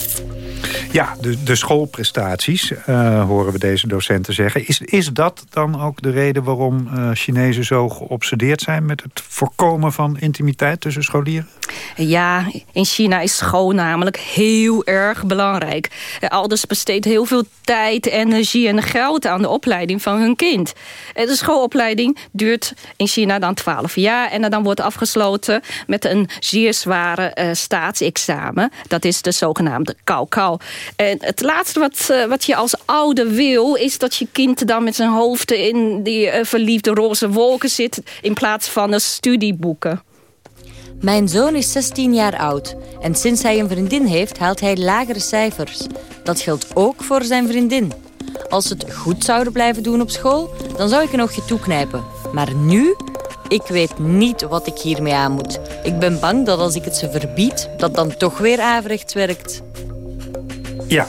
Ja, de, de schoolprestaties, uh, horen we deze docenten zeggen. Is, is dat dan ook de reden waarom uh, Chinezen zo geobsedeerd zijn... met het voorkomen van intimiteit tussen scholieren? Ja, in China is school namelijk heel erg belangrijk. Ouders besteedt heel veel tijd, energie en geld aan de opleiding van hun kind. De schoolopleiding duurt in China dan 12 jaar... en dan wordt afgesloten met een zeer zware uh, staatsexamen. Dat is de zogenaamde Kaokao. En het laatste wat, uh, wat je als ouder wil... is dat je kind dan met zijn hoofd in die verliefde roze wolken zit... in plaats van een studieboeken. Mijn zoon is 16 jaar oud en sinds hij een vriendin heeft haalt hij lagere cijfers. Dat geldt ook voor zijn vriendin. Als ze het goed zouden blijven doen op school, dan zou ik een oogje toeknijpen. Maar nu? Ik weet niet wat ik hiermee aan moet. Ik ben bang dat als ik het ze verbied, dat dan toch weer averechts werkt. Ja,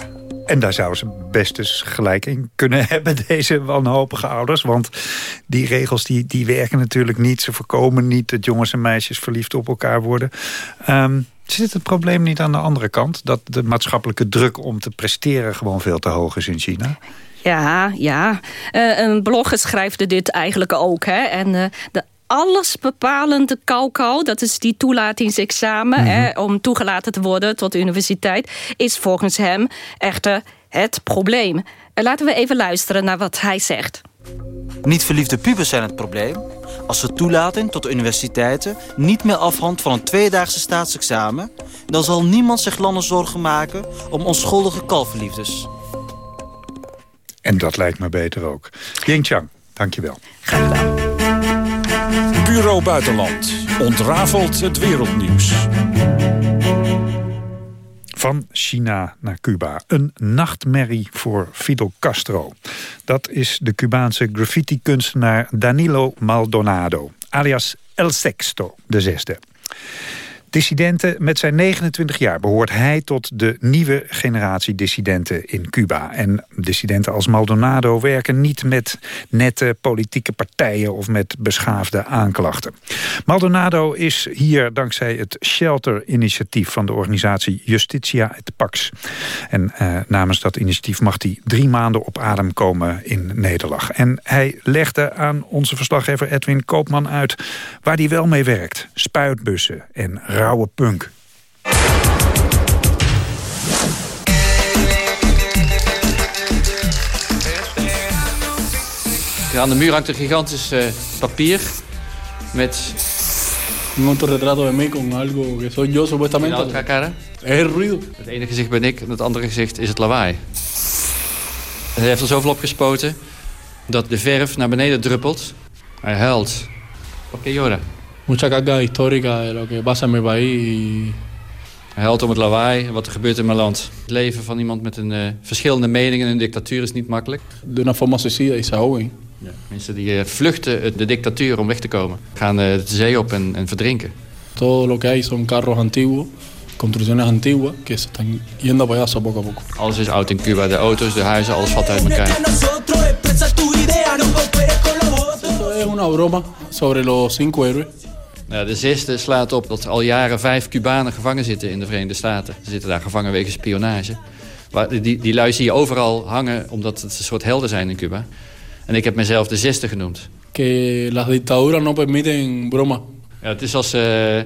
en daar zouden ze best eens gelijk in kunnen hebben, deze wanhopige ouders. Want die regels die, die werken natuurlijk niet. Ze voorkomen niet dat jongens en meisjes verliefd op elkaar worden. Um, zit het probleem niet aan de andere kant? Dat de maatschappelijke druk om te presteren gewoon veel te hoog is in China? Ja, ja. Uh, een blogger schrijft dit eigenlijk ook. Hè? En uh, de allesbepalende kauwkou, dat is die toelatingsexamen... Mm -hmm. hè, om toegelaten te worden tot de universiteit... is volgens hem echter het probleem. Laten we even luisteren naar wat hij zegt. Niet verliefde pubers zijn het probleem. Als de toelating tot de universiteiten niet meer afhangt van een tweedaagse staatsexamen... dan zal niemand zich landen zorgen maken om onschuldige kalverliefdes. En dat lijkt me beter ook. Ying Chang, dankjewel. Graag gedaan. Bureau Buitenland ontrafelt het wereldnieuws. Van China naar Cuba. Een nachtmerrie voor Fidel Castro. Dat is de Cubaanse graffiti-kunstenaar Danilo Maldonado, alias El Sexto, de zesde. Dissidenten met zijn 29 jaar behoort hij tot de nieuwe generatie dissidenten in Cuba. En dissidenten als Maldonado werken niet met nette politieke partijen of met beschaafde aanklachten. Maldonado is hier dankzij het Shelter-initiatief van de organisatie Justitia et Pax. En uh, namens dat initiatief mag hij drie maanden op adem komen in Nederland. En hij legde aan onze verslaggever Edwin Koopman uit waar hij wel mee werkt. Spuitbussen en rauwe punk. Aan de muur hangt een gigantisch uh, papier met... Un autorretrato de mí con algo que soy yo supuestamente. otra cara. Es el ruido. Het ene gezicht ben ik en het andere gezicht is het lawaai. Hij heeft er zoveel op gespoten dat de verf naar beneden druppelt. Hij huilt. ¿Por qué llora? Mucha carga histórica de lo que pasa en mi país. Y... Hij huilt om het lawaai en wat er gebeurt in mijn land. Het leven van iemand met een uh, verschillende meningen in een dictatuur is niet makkelijk. De una forma suicida y se ahogan. Ja. Mensen die uh, vluchten de dictatuur om weg te komen. Gaan uh, de zee op en, en verdrinken. Todo lo que hay son carros antiguos. Construcciones antiguas que se están yendo a poco a poco. Alles is oud in Cuba. De auto's, de huizen, alles valt uit elkaar. Es una broma sobre los cinco héroes. Nou, de zesde slaat op dat al jaren vijf Cubanen gevangen zitten in de Verenigde Staten. Ze zitten daar gevangen wegens spionage. Die, die lui zie je overal hangen omdat het een soort helden zijn in Cuba. En ik heb mezelf de zesde genoemd. Que las dictaduras no permiten broma. Ja, het is als, uh,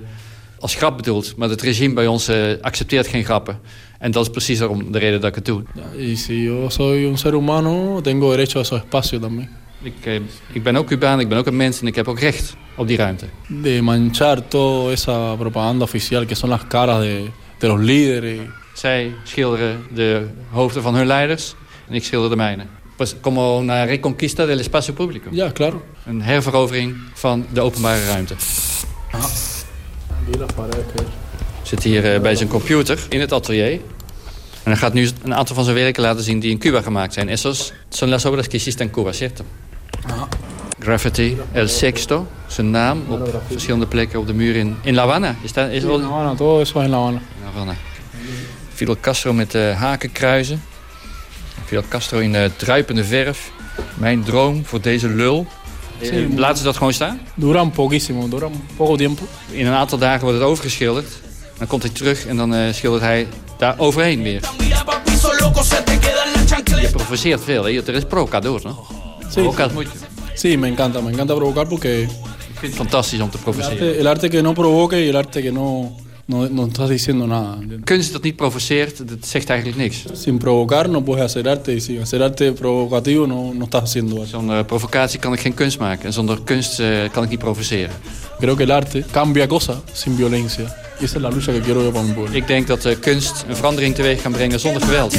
als grap bedoeld, maar het regime bij ons uh, accepteert geen grappen. En dat is precies daarom de reden dat ik het doe. Y si yo soy un ser humano, tengo derecho a su espacio también. Ik, eh, ik ben ook Cubaan, ik ben ook een mens en ik heb ook recht op die ruimte. De manchar toda esa propaganda oficial, que son las caras de, de los líderes. Zij schilderen de hoofden van hun leiders en ik schilder de mijne. Pues como una reconquista del espacio público. Ja, claro. Een herverovering van de openbare ruimte. Ah. Zit hier uh, bij zijn computer in het atelier. En hij gaat nu een aantal van zijn werken laten zien die in Cuba gemaakt zijn. Esos son las obras que hiciste en Cuba, cierto? Ah. Graffiti, El Sexto, zijn naam op verschillende plekken op de muur in, in La Habana. Is dat, is sí, La Habana, todo eso in La Habana. La Habana. Fidel Castro met uh, hakenkruizen. Fidel Castro in uh, druipende verf. Mijn droom voor deze lul. Sí, Laten ze dat gewoon staan? Dura un poquísimo, dura un poco tiempo. In een aantal dagen wordt het overgeschilderd. Dan komt hij terug en dan uh, schildert hij daar overheen weer. Je provoceert veel, hè? Er is provocador, no? Sí, Provocas mucho. Sí, me encanta, me encanta provocar porque... Ik vind het fantastisch om te El provoceren. arte, el arte que no provoque y el arte que no, no, no estás diciendo nada. Kunst dat niet provoceert, dat zegt eigenlijk niks. Sin provocar no puedes hacer arte y sin hacer arte provocativo no, no estás haciendo arte. Zonder provocatie kan ik geen kunst maken. En zonder kunst uh, kan ik niet provoceren. Creo que el arte cambia cosas sin violencia. Y esa es la lucha que quiero yo para mi pueblo. Ik denk dat uh, kunst een verandering teweeg kan brengen zonder geweld.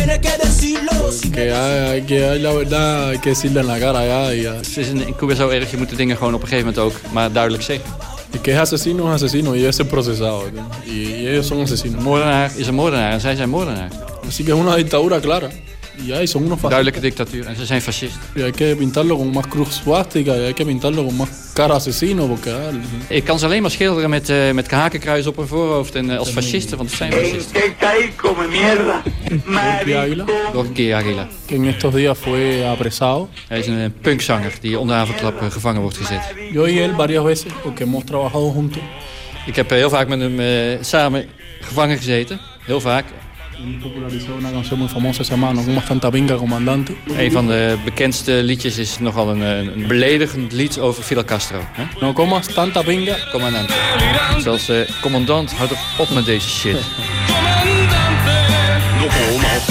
Que hay, que hay la verdad, hay que decirle en la cara ya. Het is in, Cuba zo erg, je moet de dingen gewoon op een gegeven moment ook maar duidelijk zeggen. y que es asesino es asesino y debe ser procesado. Y, y ellos son asesinos. Moordenaar is een moordenaar en zij zijn moordenaar. Así que es una dictadura clara. Y ya, y son unos fascistas. Duidelijke dictatuur en ze zijn fascist. Y hay que pintarlo con más cruz suástica y hay que pintarlo con más cara asesino porque... Ik kan ze alleen maar schilderen met, uh, met hakenkruis op hun voorhoofd en uh, als fascisten, want het zijn fascisten. Jorge Águila, Jorge Aguila. que en estos días fue apresado. Hij is een uh, punkzanger die onder havenklap uh, gevangen wordt gezet. Yo y él varias veces porque hemos trabajado juntos. Ik heb heel vaak met hem uh, samen gevangen gezeten. Heel vaak. Popularizó una canción muy famosa, se llama comandante. Een van de bekendste liedjes is nogal een, een, een beledigend lied over Fidel Castro. Hè? No comas tanta pinga. Commandant. Zelfs uh, commandant, houd op met deze shit. Comandante.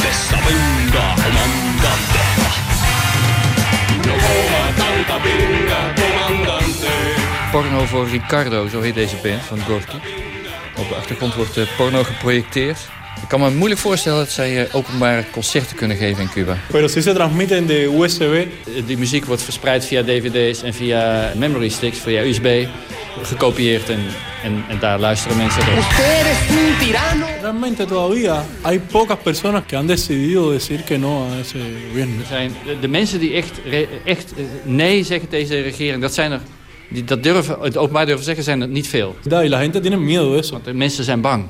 Comandante. Porno voor Ricardo, zo heet deze band van Gorky. Op de achtergrond wordt uh, porno geprojecteerd. Ik kan me moeilijk voorstellen dat zij uh, openbare concerten kunnen geven in Cuba. Pero sí se transmiten de USB. Die muziek wordt verspreid via dvd's en via memory sticks, via USB, gekopieerd en, en, en daar luisteren mensen op. Realmente todavía hay pocas personas que han decidido decir que no a ese gobierno. Er zijn de, de mensen die echt, echt uh, nee zeggen tegen deze regering, dat zijn er die dat durven, het openbaar durven zeggen, zijn er niet veel. Y la gente tiene miedo eso. Want de mensen zijn bang.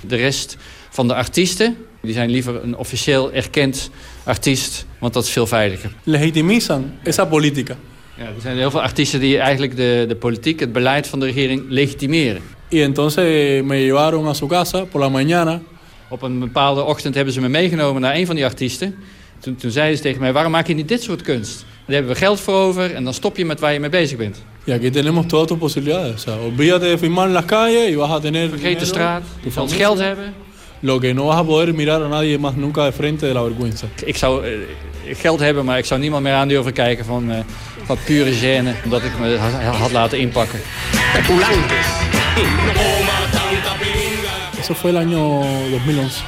De rest van de artiesten, die zijn liever een officieel erkend artiest, want dat is veel veiliger. Legitimizan esa política. Ja, er zijn heel veel artiesten die eigenlijk de, de politiek, het beleid van de regering legitimeren. Y entonces me llevaron a su casa por la mañana. Op een bepaalde ochtend hebben ze me meegenomen naar een van die artiesten. Toen, toen zeiden ze tegen mij, waarom maak je niet dit soort kunst? Daar hebben we geld voor over en dan stop je met waar je mee bezig bent. Y aquí tenemos todas tus posibilidades. O sea, olvídate de firmar en las calles y vas a tener Vergeet de straat, je zal geld hebben. Lo que no vas a poder mirar a nadie más nunca de frente de la vergüenza. Ik zou eh, geld hebben, maar ik zou niemand meer aan durven kijken van, eh, van pure gêne. Omdat ik me had, laten inpakken. Eso fue el año 2011.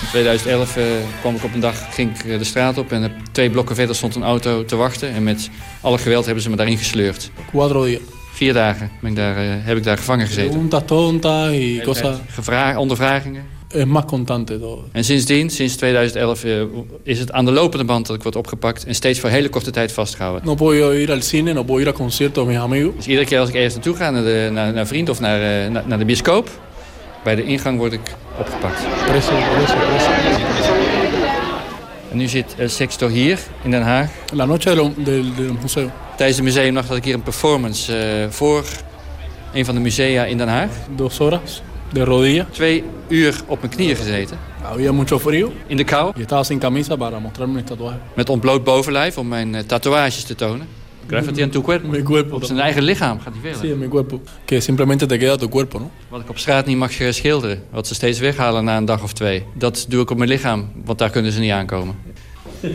In 2011 eh, kwam ik op een dag ging ik de straat op en twee blokken verder stond een auto te wachten. En met alle geweld hebben ze me daarin gesleurd. Cuatro días. Vier dagen ben ik daar, heb ik daar gevangen gezeten. Preguntas tontas y cosas. Gevra ondervragingen. Es más constante todo. En sindsdien, sinds 2011, eh, is het aan de lopende band dat ik word opgepakt... en steeds voor hele korte tijd vastgehouden. No puedo ir al cine, no puedo ir a conciertos de mis amigos. Dus iedere keer als ik ergens naartoe ga, naar, de, naar, naar vriend of naar, eh, naar, naar de bioscoop... bij de ingang word ik opgepakt. Preso, preso, preso. En nu zit El Sexto hier, in Den Haag. La noche del, del, del museo. Tijdens de museumnacht had ik hier een performance eh, voor een van de musea in Den Haag. Dos horas de. Twee uur op mijn knieën gezeten. Había mucho frío. In de kou. Y estaba sin camisa para mostrarme mis tatuajes. Met ontbloot bovenlijf om mijn eh, tatoeages te tonen. Graffiti en tu cuerpo. Mi cuerpo. Op zijn eigen lichaam gaat hij Sí, veel. en mi cuerpo. Que simplemente te queda tu cuerpo, ¿no? Wat ik op straat niet mag eh, schilderen. Wat ze steeds weghalen na een dag of twee. Dat doe ik op mijn lichaam, want daar kunnen ze niet aankomen.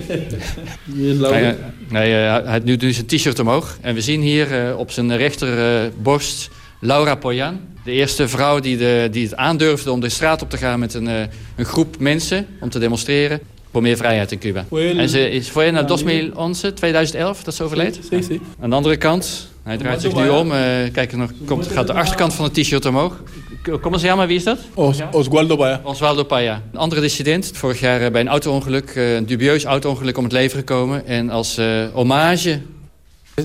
Nee, eh, nee, hij- doet nu zijn t-shirt omhoog. En we zien hier eh, op zijn rechterborst Laura Poyan. De eerste vrouw die, de, die het aandurfde om de straat op te gaan met een, eh, een groep mensen... om te demonstreren voor meer vrijheid in Cuba. En ze is voor naar 2011, 2011, dat ze overleed. Sí. Aan de andere kant, hij draait zich nu om. eh, kijk, nog, komt, gaat de achterkant van het t-shirt omhoog. Kom eens, ja, maar wie is dat? Os, Oswaldo Paya. Oswaldo Paya. Een andere dissident, vorig jaar eh, bij een auto-ongeluk, een dubieus auto-ongeluk om het leven gekomen. En als eh, hommage,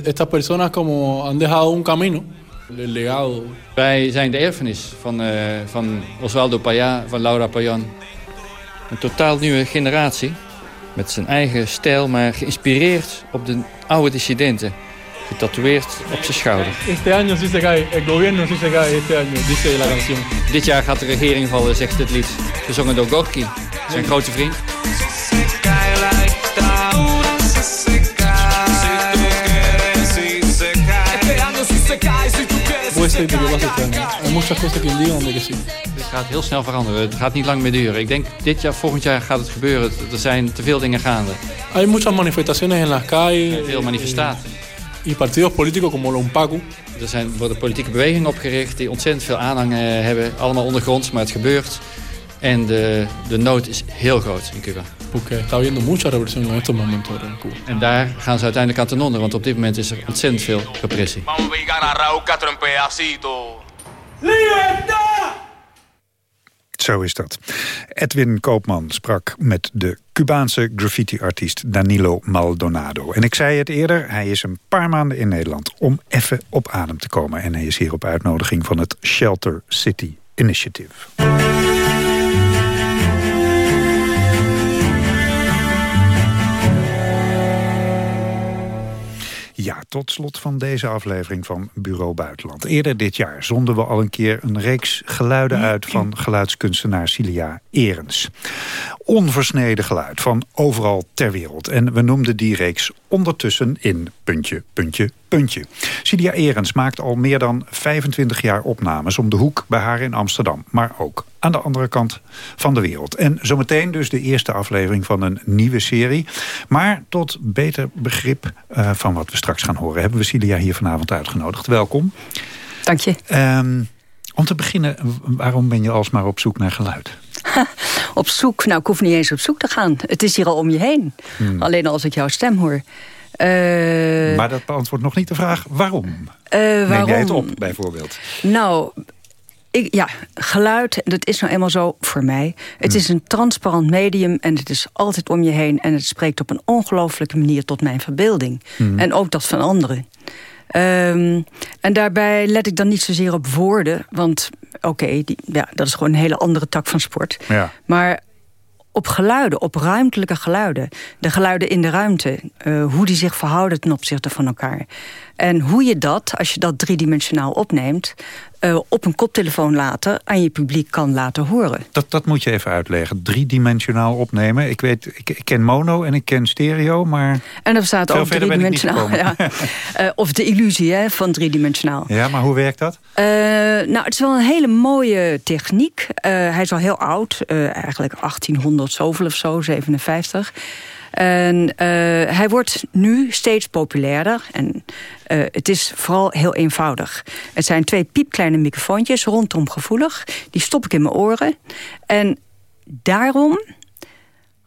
Estas personas como han dejado un camino. Legado. wij zijn de erfenis van, eh, van Oswaldo Paya, van Laura Payan. Een totaal nieuwe generatie, met zijn eigen stijl, maar geïnspireerd op de oude dissidenten. Getatoeëerd op zijn schouder. Este año sí se cae. El gobierno sí se cae este año, dice la canción. Dit jaar gaat de regering vallen, zegt het lied. Gezongen door Gorky, zijn grote vriend. Cosas que indican de que sí. Het gaat heel snel veranderen. Het gaat niet lang meer duren. Ik denk dit jaar, volgend jaar gaat het gebeuren. Er zijn te veel dingen gaande. Hay muchas manifestaciones en las calles. Veel manifestaties. Y partidos políticos como la UNPACU. Er zijn, worden politieke bewegingen opgericht die ontzettend veel aanhang eh, hebben. Allemaal ondergronds, maar het gebeurt. En de, de nood is heel groot in Cuba. Porque está habiendo mucha represión en estos momentos en Cuba. En daar gaan ze uiteindelijk aan ten onder. Want op dit moment is er ontzettend veel repressie. Zo is dat. Edwin Koopman sprak met de Cubaanse graffiti-artiest Danilo Maldonado. En ik zei het eerder, hij is een paar maanden in Nederland om even op adem te komen. En hij is hier op uitnodiging van het Shelter City Initiative. Ja, tot slot van deze aflevering van Bureau Buitenland. Eerder dit jaar zonden we al een keer een reeks geluiden uit... van geluidskunstenaar Cilia Erens. Onversneden geluid van overal ter wereld. En we noemden die reeks ondertussen in puntje, puntje, puntje. Cilia Erens maakt al meer dan 25 jaar opnames... om de hoek bij haar in Amsterdam, maar ook aan de andere kant van de wereld. En zometeen dus de eerste aflevering van een nieuwe serie. Maar tot beter begrip eh, van wat we straks gaan horen... hebben we Cilia hier vanavond uitgenodigd. Welkom. Dank je. Ehm, om te beginnen, waarom ben je alsmaar op zoek naar geluid? Op zoek? Nou, ik hoef niet eens op zoek te gaan. Het is hier al om je heen. Hmm. Alleen als ik jouw stem hoor. Eh, maar dat beantwoordt nog niet de vraag waarom. eh, Neem waarom? jij het op, bijvoorbeeld? Nou, ik, ja, geluid, dat is nou eenmaal zo voor mij. Het Hmm. is een transparant medium en het is altijd om je heen... en het spreekt op een ongelooflijke manier tot mijn verbeelding. Hmm. En ook dat van anderen. Ehm, en daarbij let ik dan niet zozeer op woorden. Want oké, ja, dat is gewoon een hele andere tak van sport. Ja. Maar op geluiden, op ruimtelijke geluiden. De geluiden in de ruimte. Uh, hoe die zich verhouden ten opzichte van elkaar. En hoe je dat, als je dat driedimensionaal opneemt... Uh, op een koptelefoon later aan je publiek kan laten horen. Dat, dat moet je even uitleggen. Driedimensionaal opnemen. Ik, weet, ik, ik ken mono en ik ken stereo, maar... En er bestaat ook driedimensionaal. Ja. uh, of de illusie hè, van driedimensionaal. Ja, maar hoe werkt dat? Uh, nou, het is wel een hele mooie techniek. hij is al heel oud. eigenlijk 1800 zoveel of zo, 57. En uh, hij wordt nu steeds populairder. En uh, het is vooral heel eenvoudig. Het zijn twee piepkleine microfoontjes, rondom gevoelig. Die stop ik in mijn oren. En daarom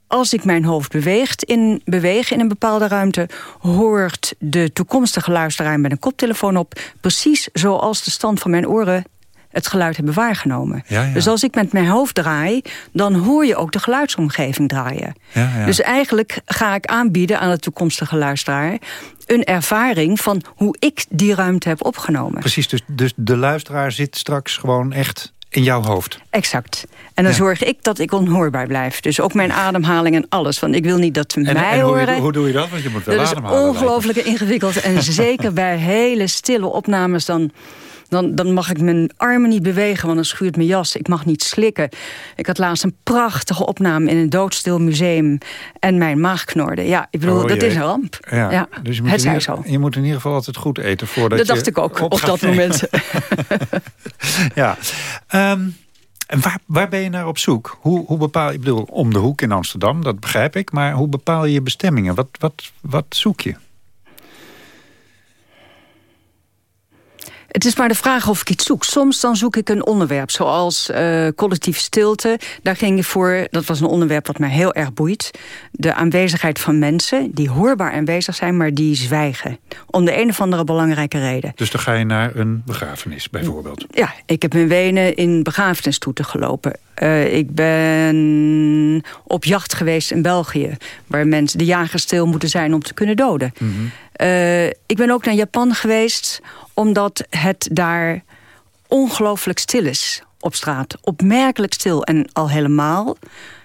als ik mijn hoofd beweegt in, beweeg in een bepaalde ruimte... hoort de toekomstige luisteraar met een koptelefoon op... precies zoals de stand van mijn oren het geluid hebben waargenomen. Ja, ja. Dus als ik met mijn hoofd draai, dan hoor je ook de geluidsomgeving draaien. Ja, dus eigenlijk ga ik aanbieden aan de toekomstige luisteraar een ervaring van hoe ik die ruimte heb opgenomen. Precies, dus, dus de luisteraar zit straks gewoon echt in jouw hoofd. Exact. En dan zorg ik dat ik onhoorbaar blijf. Dus ook mijn ademhaling en alles. Want ik wil niet dat ze mij en horen. Hoe, hoe, doe je dat? Want je moet wel dat ademhalen. Dat is ongelooflijk ingewikkeld. En zeker bij hele stille opnames dan dan, dan mag ik mijn armen niet bewegen, want dan schuurt mijn jas. Ik mag niet slikken. Ik had laatst een prachtige opname in een doodstil museum. En mijn maag knorde. Ja, ik bedoel, oh, dat is een ramp. Ja, Dus je moet, het zo. je moet in ieder geval altijd goed eten voordat dat je dacht ik ook, op dat moment. ja. Um, en waar, waar ben je naar op zoek? Hoe, hoe bepaal je, ik bedoel, om de hoek in Amsterdam, dat begrijp ik. Maar hoe bepaal je je bestemmingen? Wat, wat, wat zoek je? Het is maar de vraag of ik iets zoek. Soms dan zoek ik een onderwerp, zoals uh, collectief stilte. Daar ging ik voor, dat was een onderwerp wat mij heel erg boeit. De aanwezigheid van mensen die hoorbaar aanwezig zijn, maar die zwijgen. Om de een of andere belangrijke reden. Dus dan ga je naar een begrafenis bijvoorbeeld? Ja, ik heb in Wenen in begrafenistoeten gelopen. Uh, ik ben op jacht geweest in België... waar mensen de jagers stil moeten zijn om te kunnen doden. Mm -hmm. uh, ik ben ook naar Japan geweest omdat het daar ongelooflijk stil is op straat. Opmerkelijk stil en al helemaal.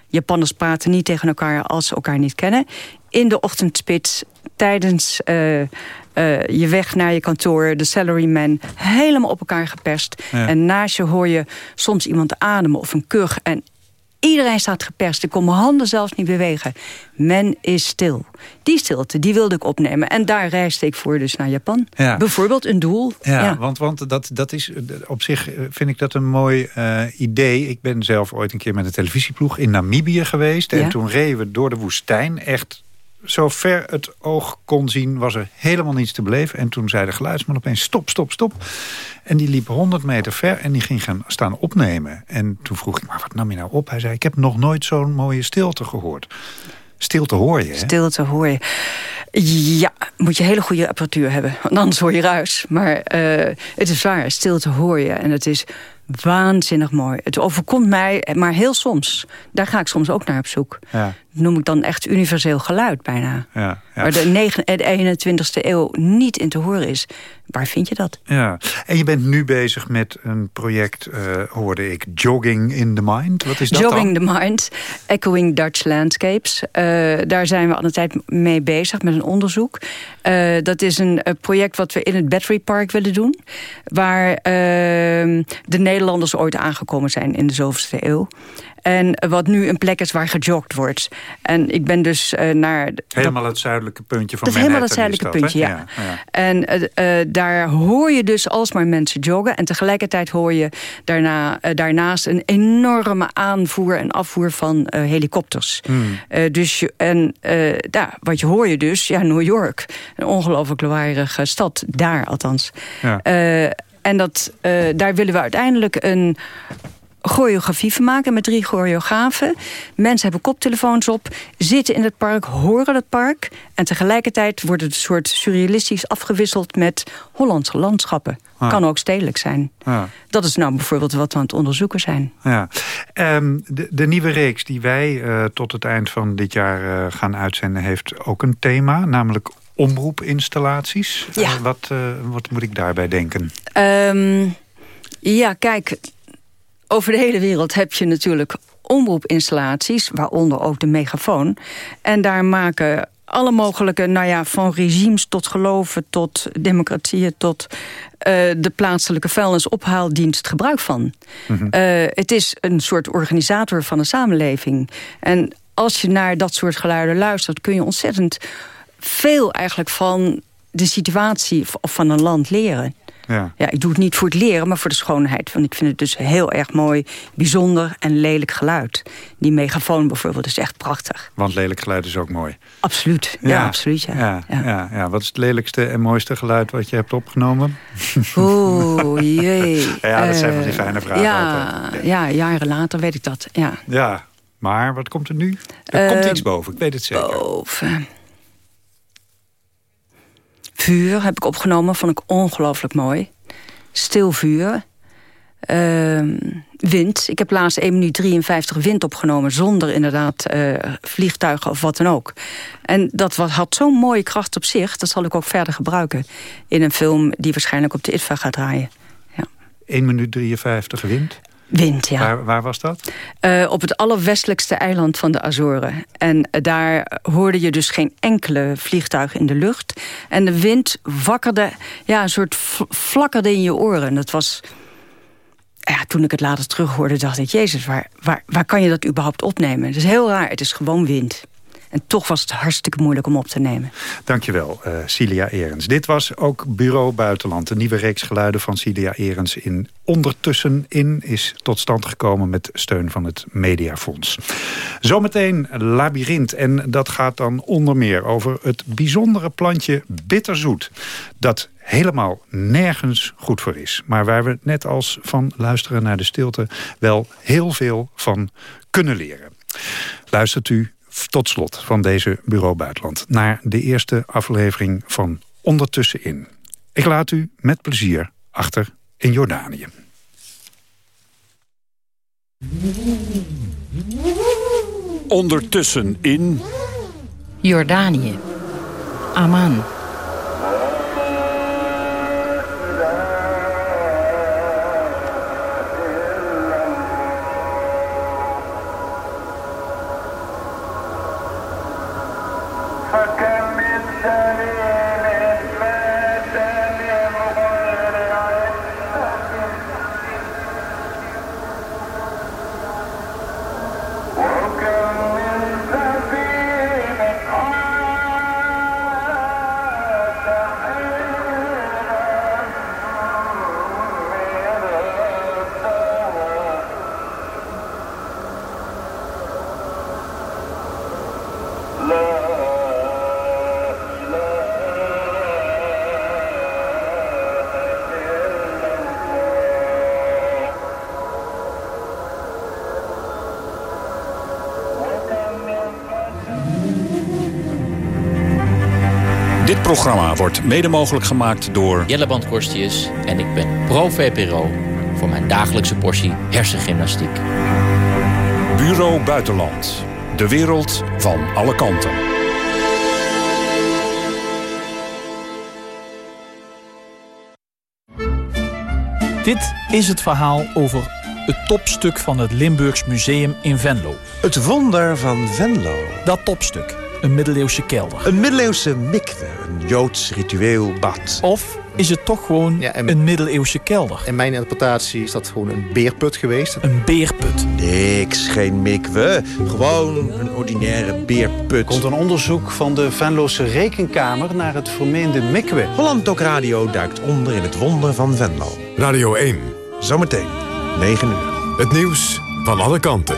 Japanners praten niet tegen elkaar als ze elkaar niet kennen. In de ochtendspits, tijdens uh, uh, je weg naar je kantoor... de salaryman, helemaal op elkaar geperst. Ja. En naast je hoor je soms iemand ademen of een kuch... en Iedereen staat geperst. Ik kon mijn handen zelfs niet bewegen. Men is stil. Die stilte, die wilde ik opnemen. En daar reisde ik voor dus naar Japan. Ja. Bijvoorbeeld een doel. Ja, Ja. want, want dat, dat is op zich vind ik dat een mooi uh, idee. Ik ben zelf ooit een keer met een televisieploeg in Namibië geweest. En Ja. toen reden we door de woestijn. Echt zo ver het oog kon zien, was er helemaal niets te beleven. En toen zei de geluidsman opeens stop, stop, stop. En die liep 100 meter ver en die ging gaan staan opnemen. En toen vroeg ik, maar wat nam je nou op? Hij zei, ik heb nog nooit zo'n mooie stilte gehoord. Stilte hoor je, hè? Stilte hoor je. Ja, moet je hele goede apparatuur hebben. Want anders hoor je ruis. Maar uh, het is waar, stilte hoor je. En het is waanzinnig mooi. Het overkomt mij, maar heel soms. Daar ga ik soms ook naar op zoek. Ja, noem ik dan echt universeel geluid bijna. ja, ja. Waar de, 9, de 21ste eeuw niet in te horen is. Waar vind je dat? Ja, en je bent nu bezig met een project, uh, hoorde ik, Jogging in the Mind. Wat is dat Jogging dan? the Mind, Echoing Dutch Landscapes. Uh, daar zijn we al een tijd mee bezig met een onderzoek. Uh, dat is een project wat we in het Battery Park willen doen. Waar ehm, de Nederlanders ooit aangekomen zijn in de zoveelste eeuw. En wat nu een plek is waar gejogd wordt. En ik ben dus uh, naar... Helemaal het zuidelijke puntje van Dat is helemaal het Manhattan zuidelijke puntje, ja. ja. En uh, uh, daar hoor je dus alsmaar mensen joggen. En tegelijkertijd hoor je daarna, daarnaast een enorme aanvoer en afvoer van helikopters. Hmm. Dus je, en ja, wat je hoor je dus, ja, New York. Een ongelooflijk lawaaiige stad, daar althans. Ja. En dat, daar willen we uiteindelijk een choreografie van maken met drie choreografen. Mensen hebben koptelefoons op, zitten in het park, horen het park... en tegelijkertijd wordt het een soort surrealistisch afgewisseld met Hollandse landschappen. Ah. Kan ook stedelijk zijn. Ja. Dat is nou bijvoorbeeld wat we aan het onderzoeken zijn. Ja. Um, de, de, nieuwe reeks die wij uh, tot het eind van dit jaar uh, gaan uitzenden... heeft ook een thema, namelijk omroepinstallaties. Ja. Uh, wat, wat moet ik daarbij denken? Um, ja, kijk, over de hele wereld heb je natuurlijk omroepinstallaties... waaronder ook de megafoon. En daar maken alle mogelijke, nou ja, van regimes tot geloven... tot democratieën, tot uh, de plaatselijke vuilnisophaaldienst gebruik van. Mm -hmm. uh, het is een soort organisator van een samenleving. En als je naar dat soort geluiden luistert... kun je ontzettend veel eigenlijk van de situatie of van een land leren. Ja. ja, ik doe het niet voor het leren, maar voor de schoonheid. Want ik vind het dus heel erg mooi, bijzonder en lelijk geluid. Die megafoon bijvoorbeeld is echt prachtig. Want lelijk geluid is ook mooi. Absoluut, ja, ja absoluut. Ja. Ja, ja. Wat is het lelijkste en mooiste geluid wat je hebt opgenomen? Oeh, jee. ja, dat zijn van die fijne vragen ja, altijd. Ja, jaren later weet ik dat, ja. Ja, maar wat komt er nu? Er uh, komt iets boven, ik weet het zeker. Boven. Vuur heb ik opgenomen, vond ik ongelooflijk mooi. Stil vuur. Uh, wind. Ik heb laatst 1 minuut 53 wind opgenomen... zonder inderdaad uh, vliegtuigen of wat dan ook. En dat had zo'n mooie kracht op zich... dat zal ik ook verder gebruiken... in een film die waarschijnlijk op de ITVA gaat draaien. Ja. 1 minuut 53 wind? Wind, ja. Waar, waar was dat? Uh, op het allerwestelijkste eiland van de Azoren. En uh, daar hoorde je dus geen enkele vliegtuig in de lucht. En de wind wakkerde, ja, een soort flakkerde in je oren. Dat was... Ja, toen ik het later terug hoorde, dacht ik... Jezus, waar, waar, waar kan je dat überhaupt opnemen? Het is heel raar, het is gewoon wind. En toch was het hartstikke moeilijk om op te nemen. Dankjewel, uh, Cilia Erens. Dit was ook Bureau Buitenland. Een nieuwe reeks geluiden van Cilia Erens in Ondertussen in... is tot stand gekomen met steun van het Mediafonds. Zometeen Labyrinth. En dat gaat dan onder meer over het bijzondere plantje bitterzoet. Dat helemaal nergens goed voor is. Maar waar we net als van luisteren naar de stilte... wel heel veel van kunnen leren. Luistert u tot slot van deze Bureau Buitenland... naar de eerste aflevering van Ondertussen in. Ik laat u met plezier achter in Jordanië. Ondertussen in... Jordanië. Amman. Wordt mede mogelijk gemaakt door... Jelle Bandkorstius en ik ben pro-VPRO voor mijn dagelijkse portie hersengymnastiek. Bureau Buitenland. De wereld van alle kanten. Dit is het verhaal over het topstuk van het Limburgs Museum in Venlo. Het wonder van Venlo. Dat topstuk. Een middeleeuwse kelder. Een middeleeuwse mikwe, een Joods ritueel bad. Of is het toch gewoon ja, een middeleeuwse kelder? In mijn interpretatie is dat gewoon een beerput geweest. Een beerput? Niks, geen mikwe. Gewoon een ordinaire beerput. Er komt een onderzoek van de Venlose Rekenkamer naar het vermeende mikwe. Holland Doc Radio duikt onder in het wonder van Venlo. Radio 1. Zometeen, 9 uur. Het nieuws van alle kanten.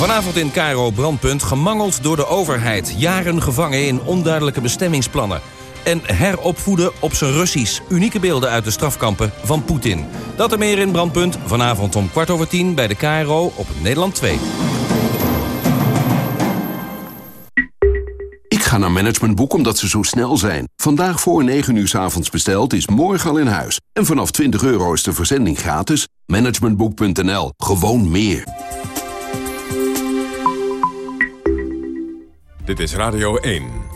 Vanavond in Cairo Brandpunt, gemangeld door de overheid. Jaren gevangen in onduidelijke bestemmingsplannen. En heropvoeden op zijn Russisch. Unieke beelden uit de strafkampen van Poetin. Dat er meer in Brandpunt, vanavond om kwart over tien... bij de Cairo op Nederland 2. Ik ga naar Managementboek omdat ze zo snel zijn. Vandaag voor 9 uur s avonds besteld is morgen al in huis. En vanaf 20 euro is de verzending gratis. Managementboek.nl. Gewoon meer. Dit is Radio 1.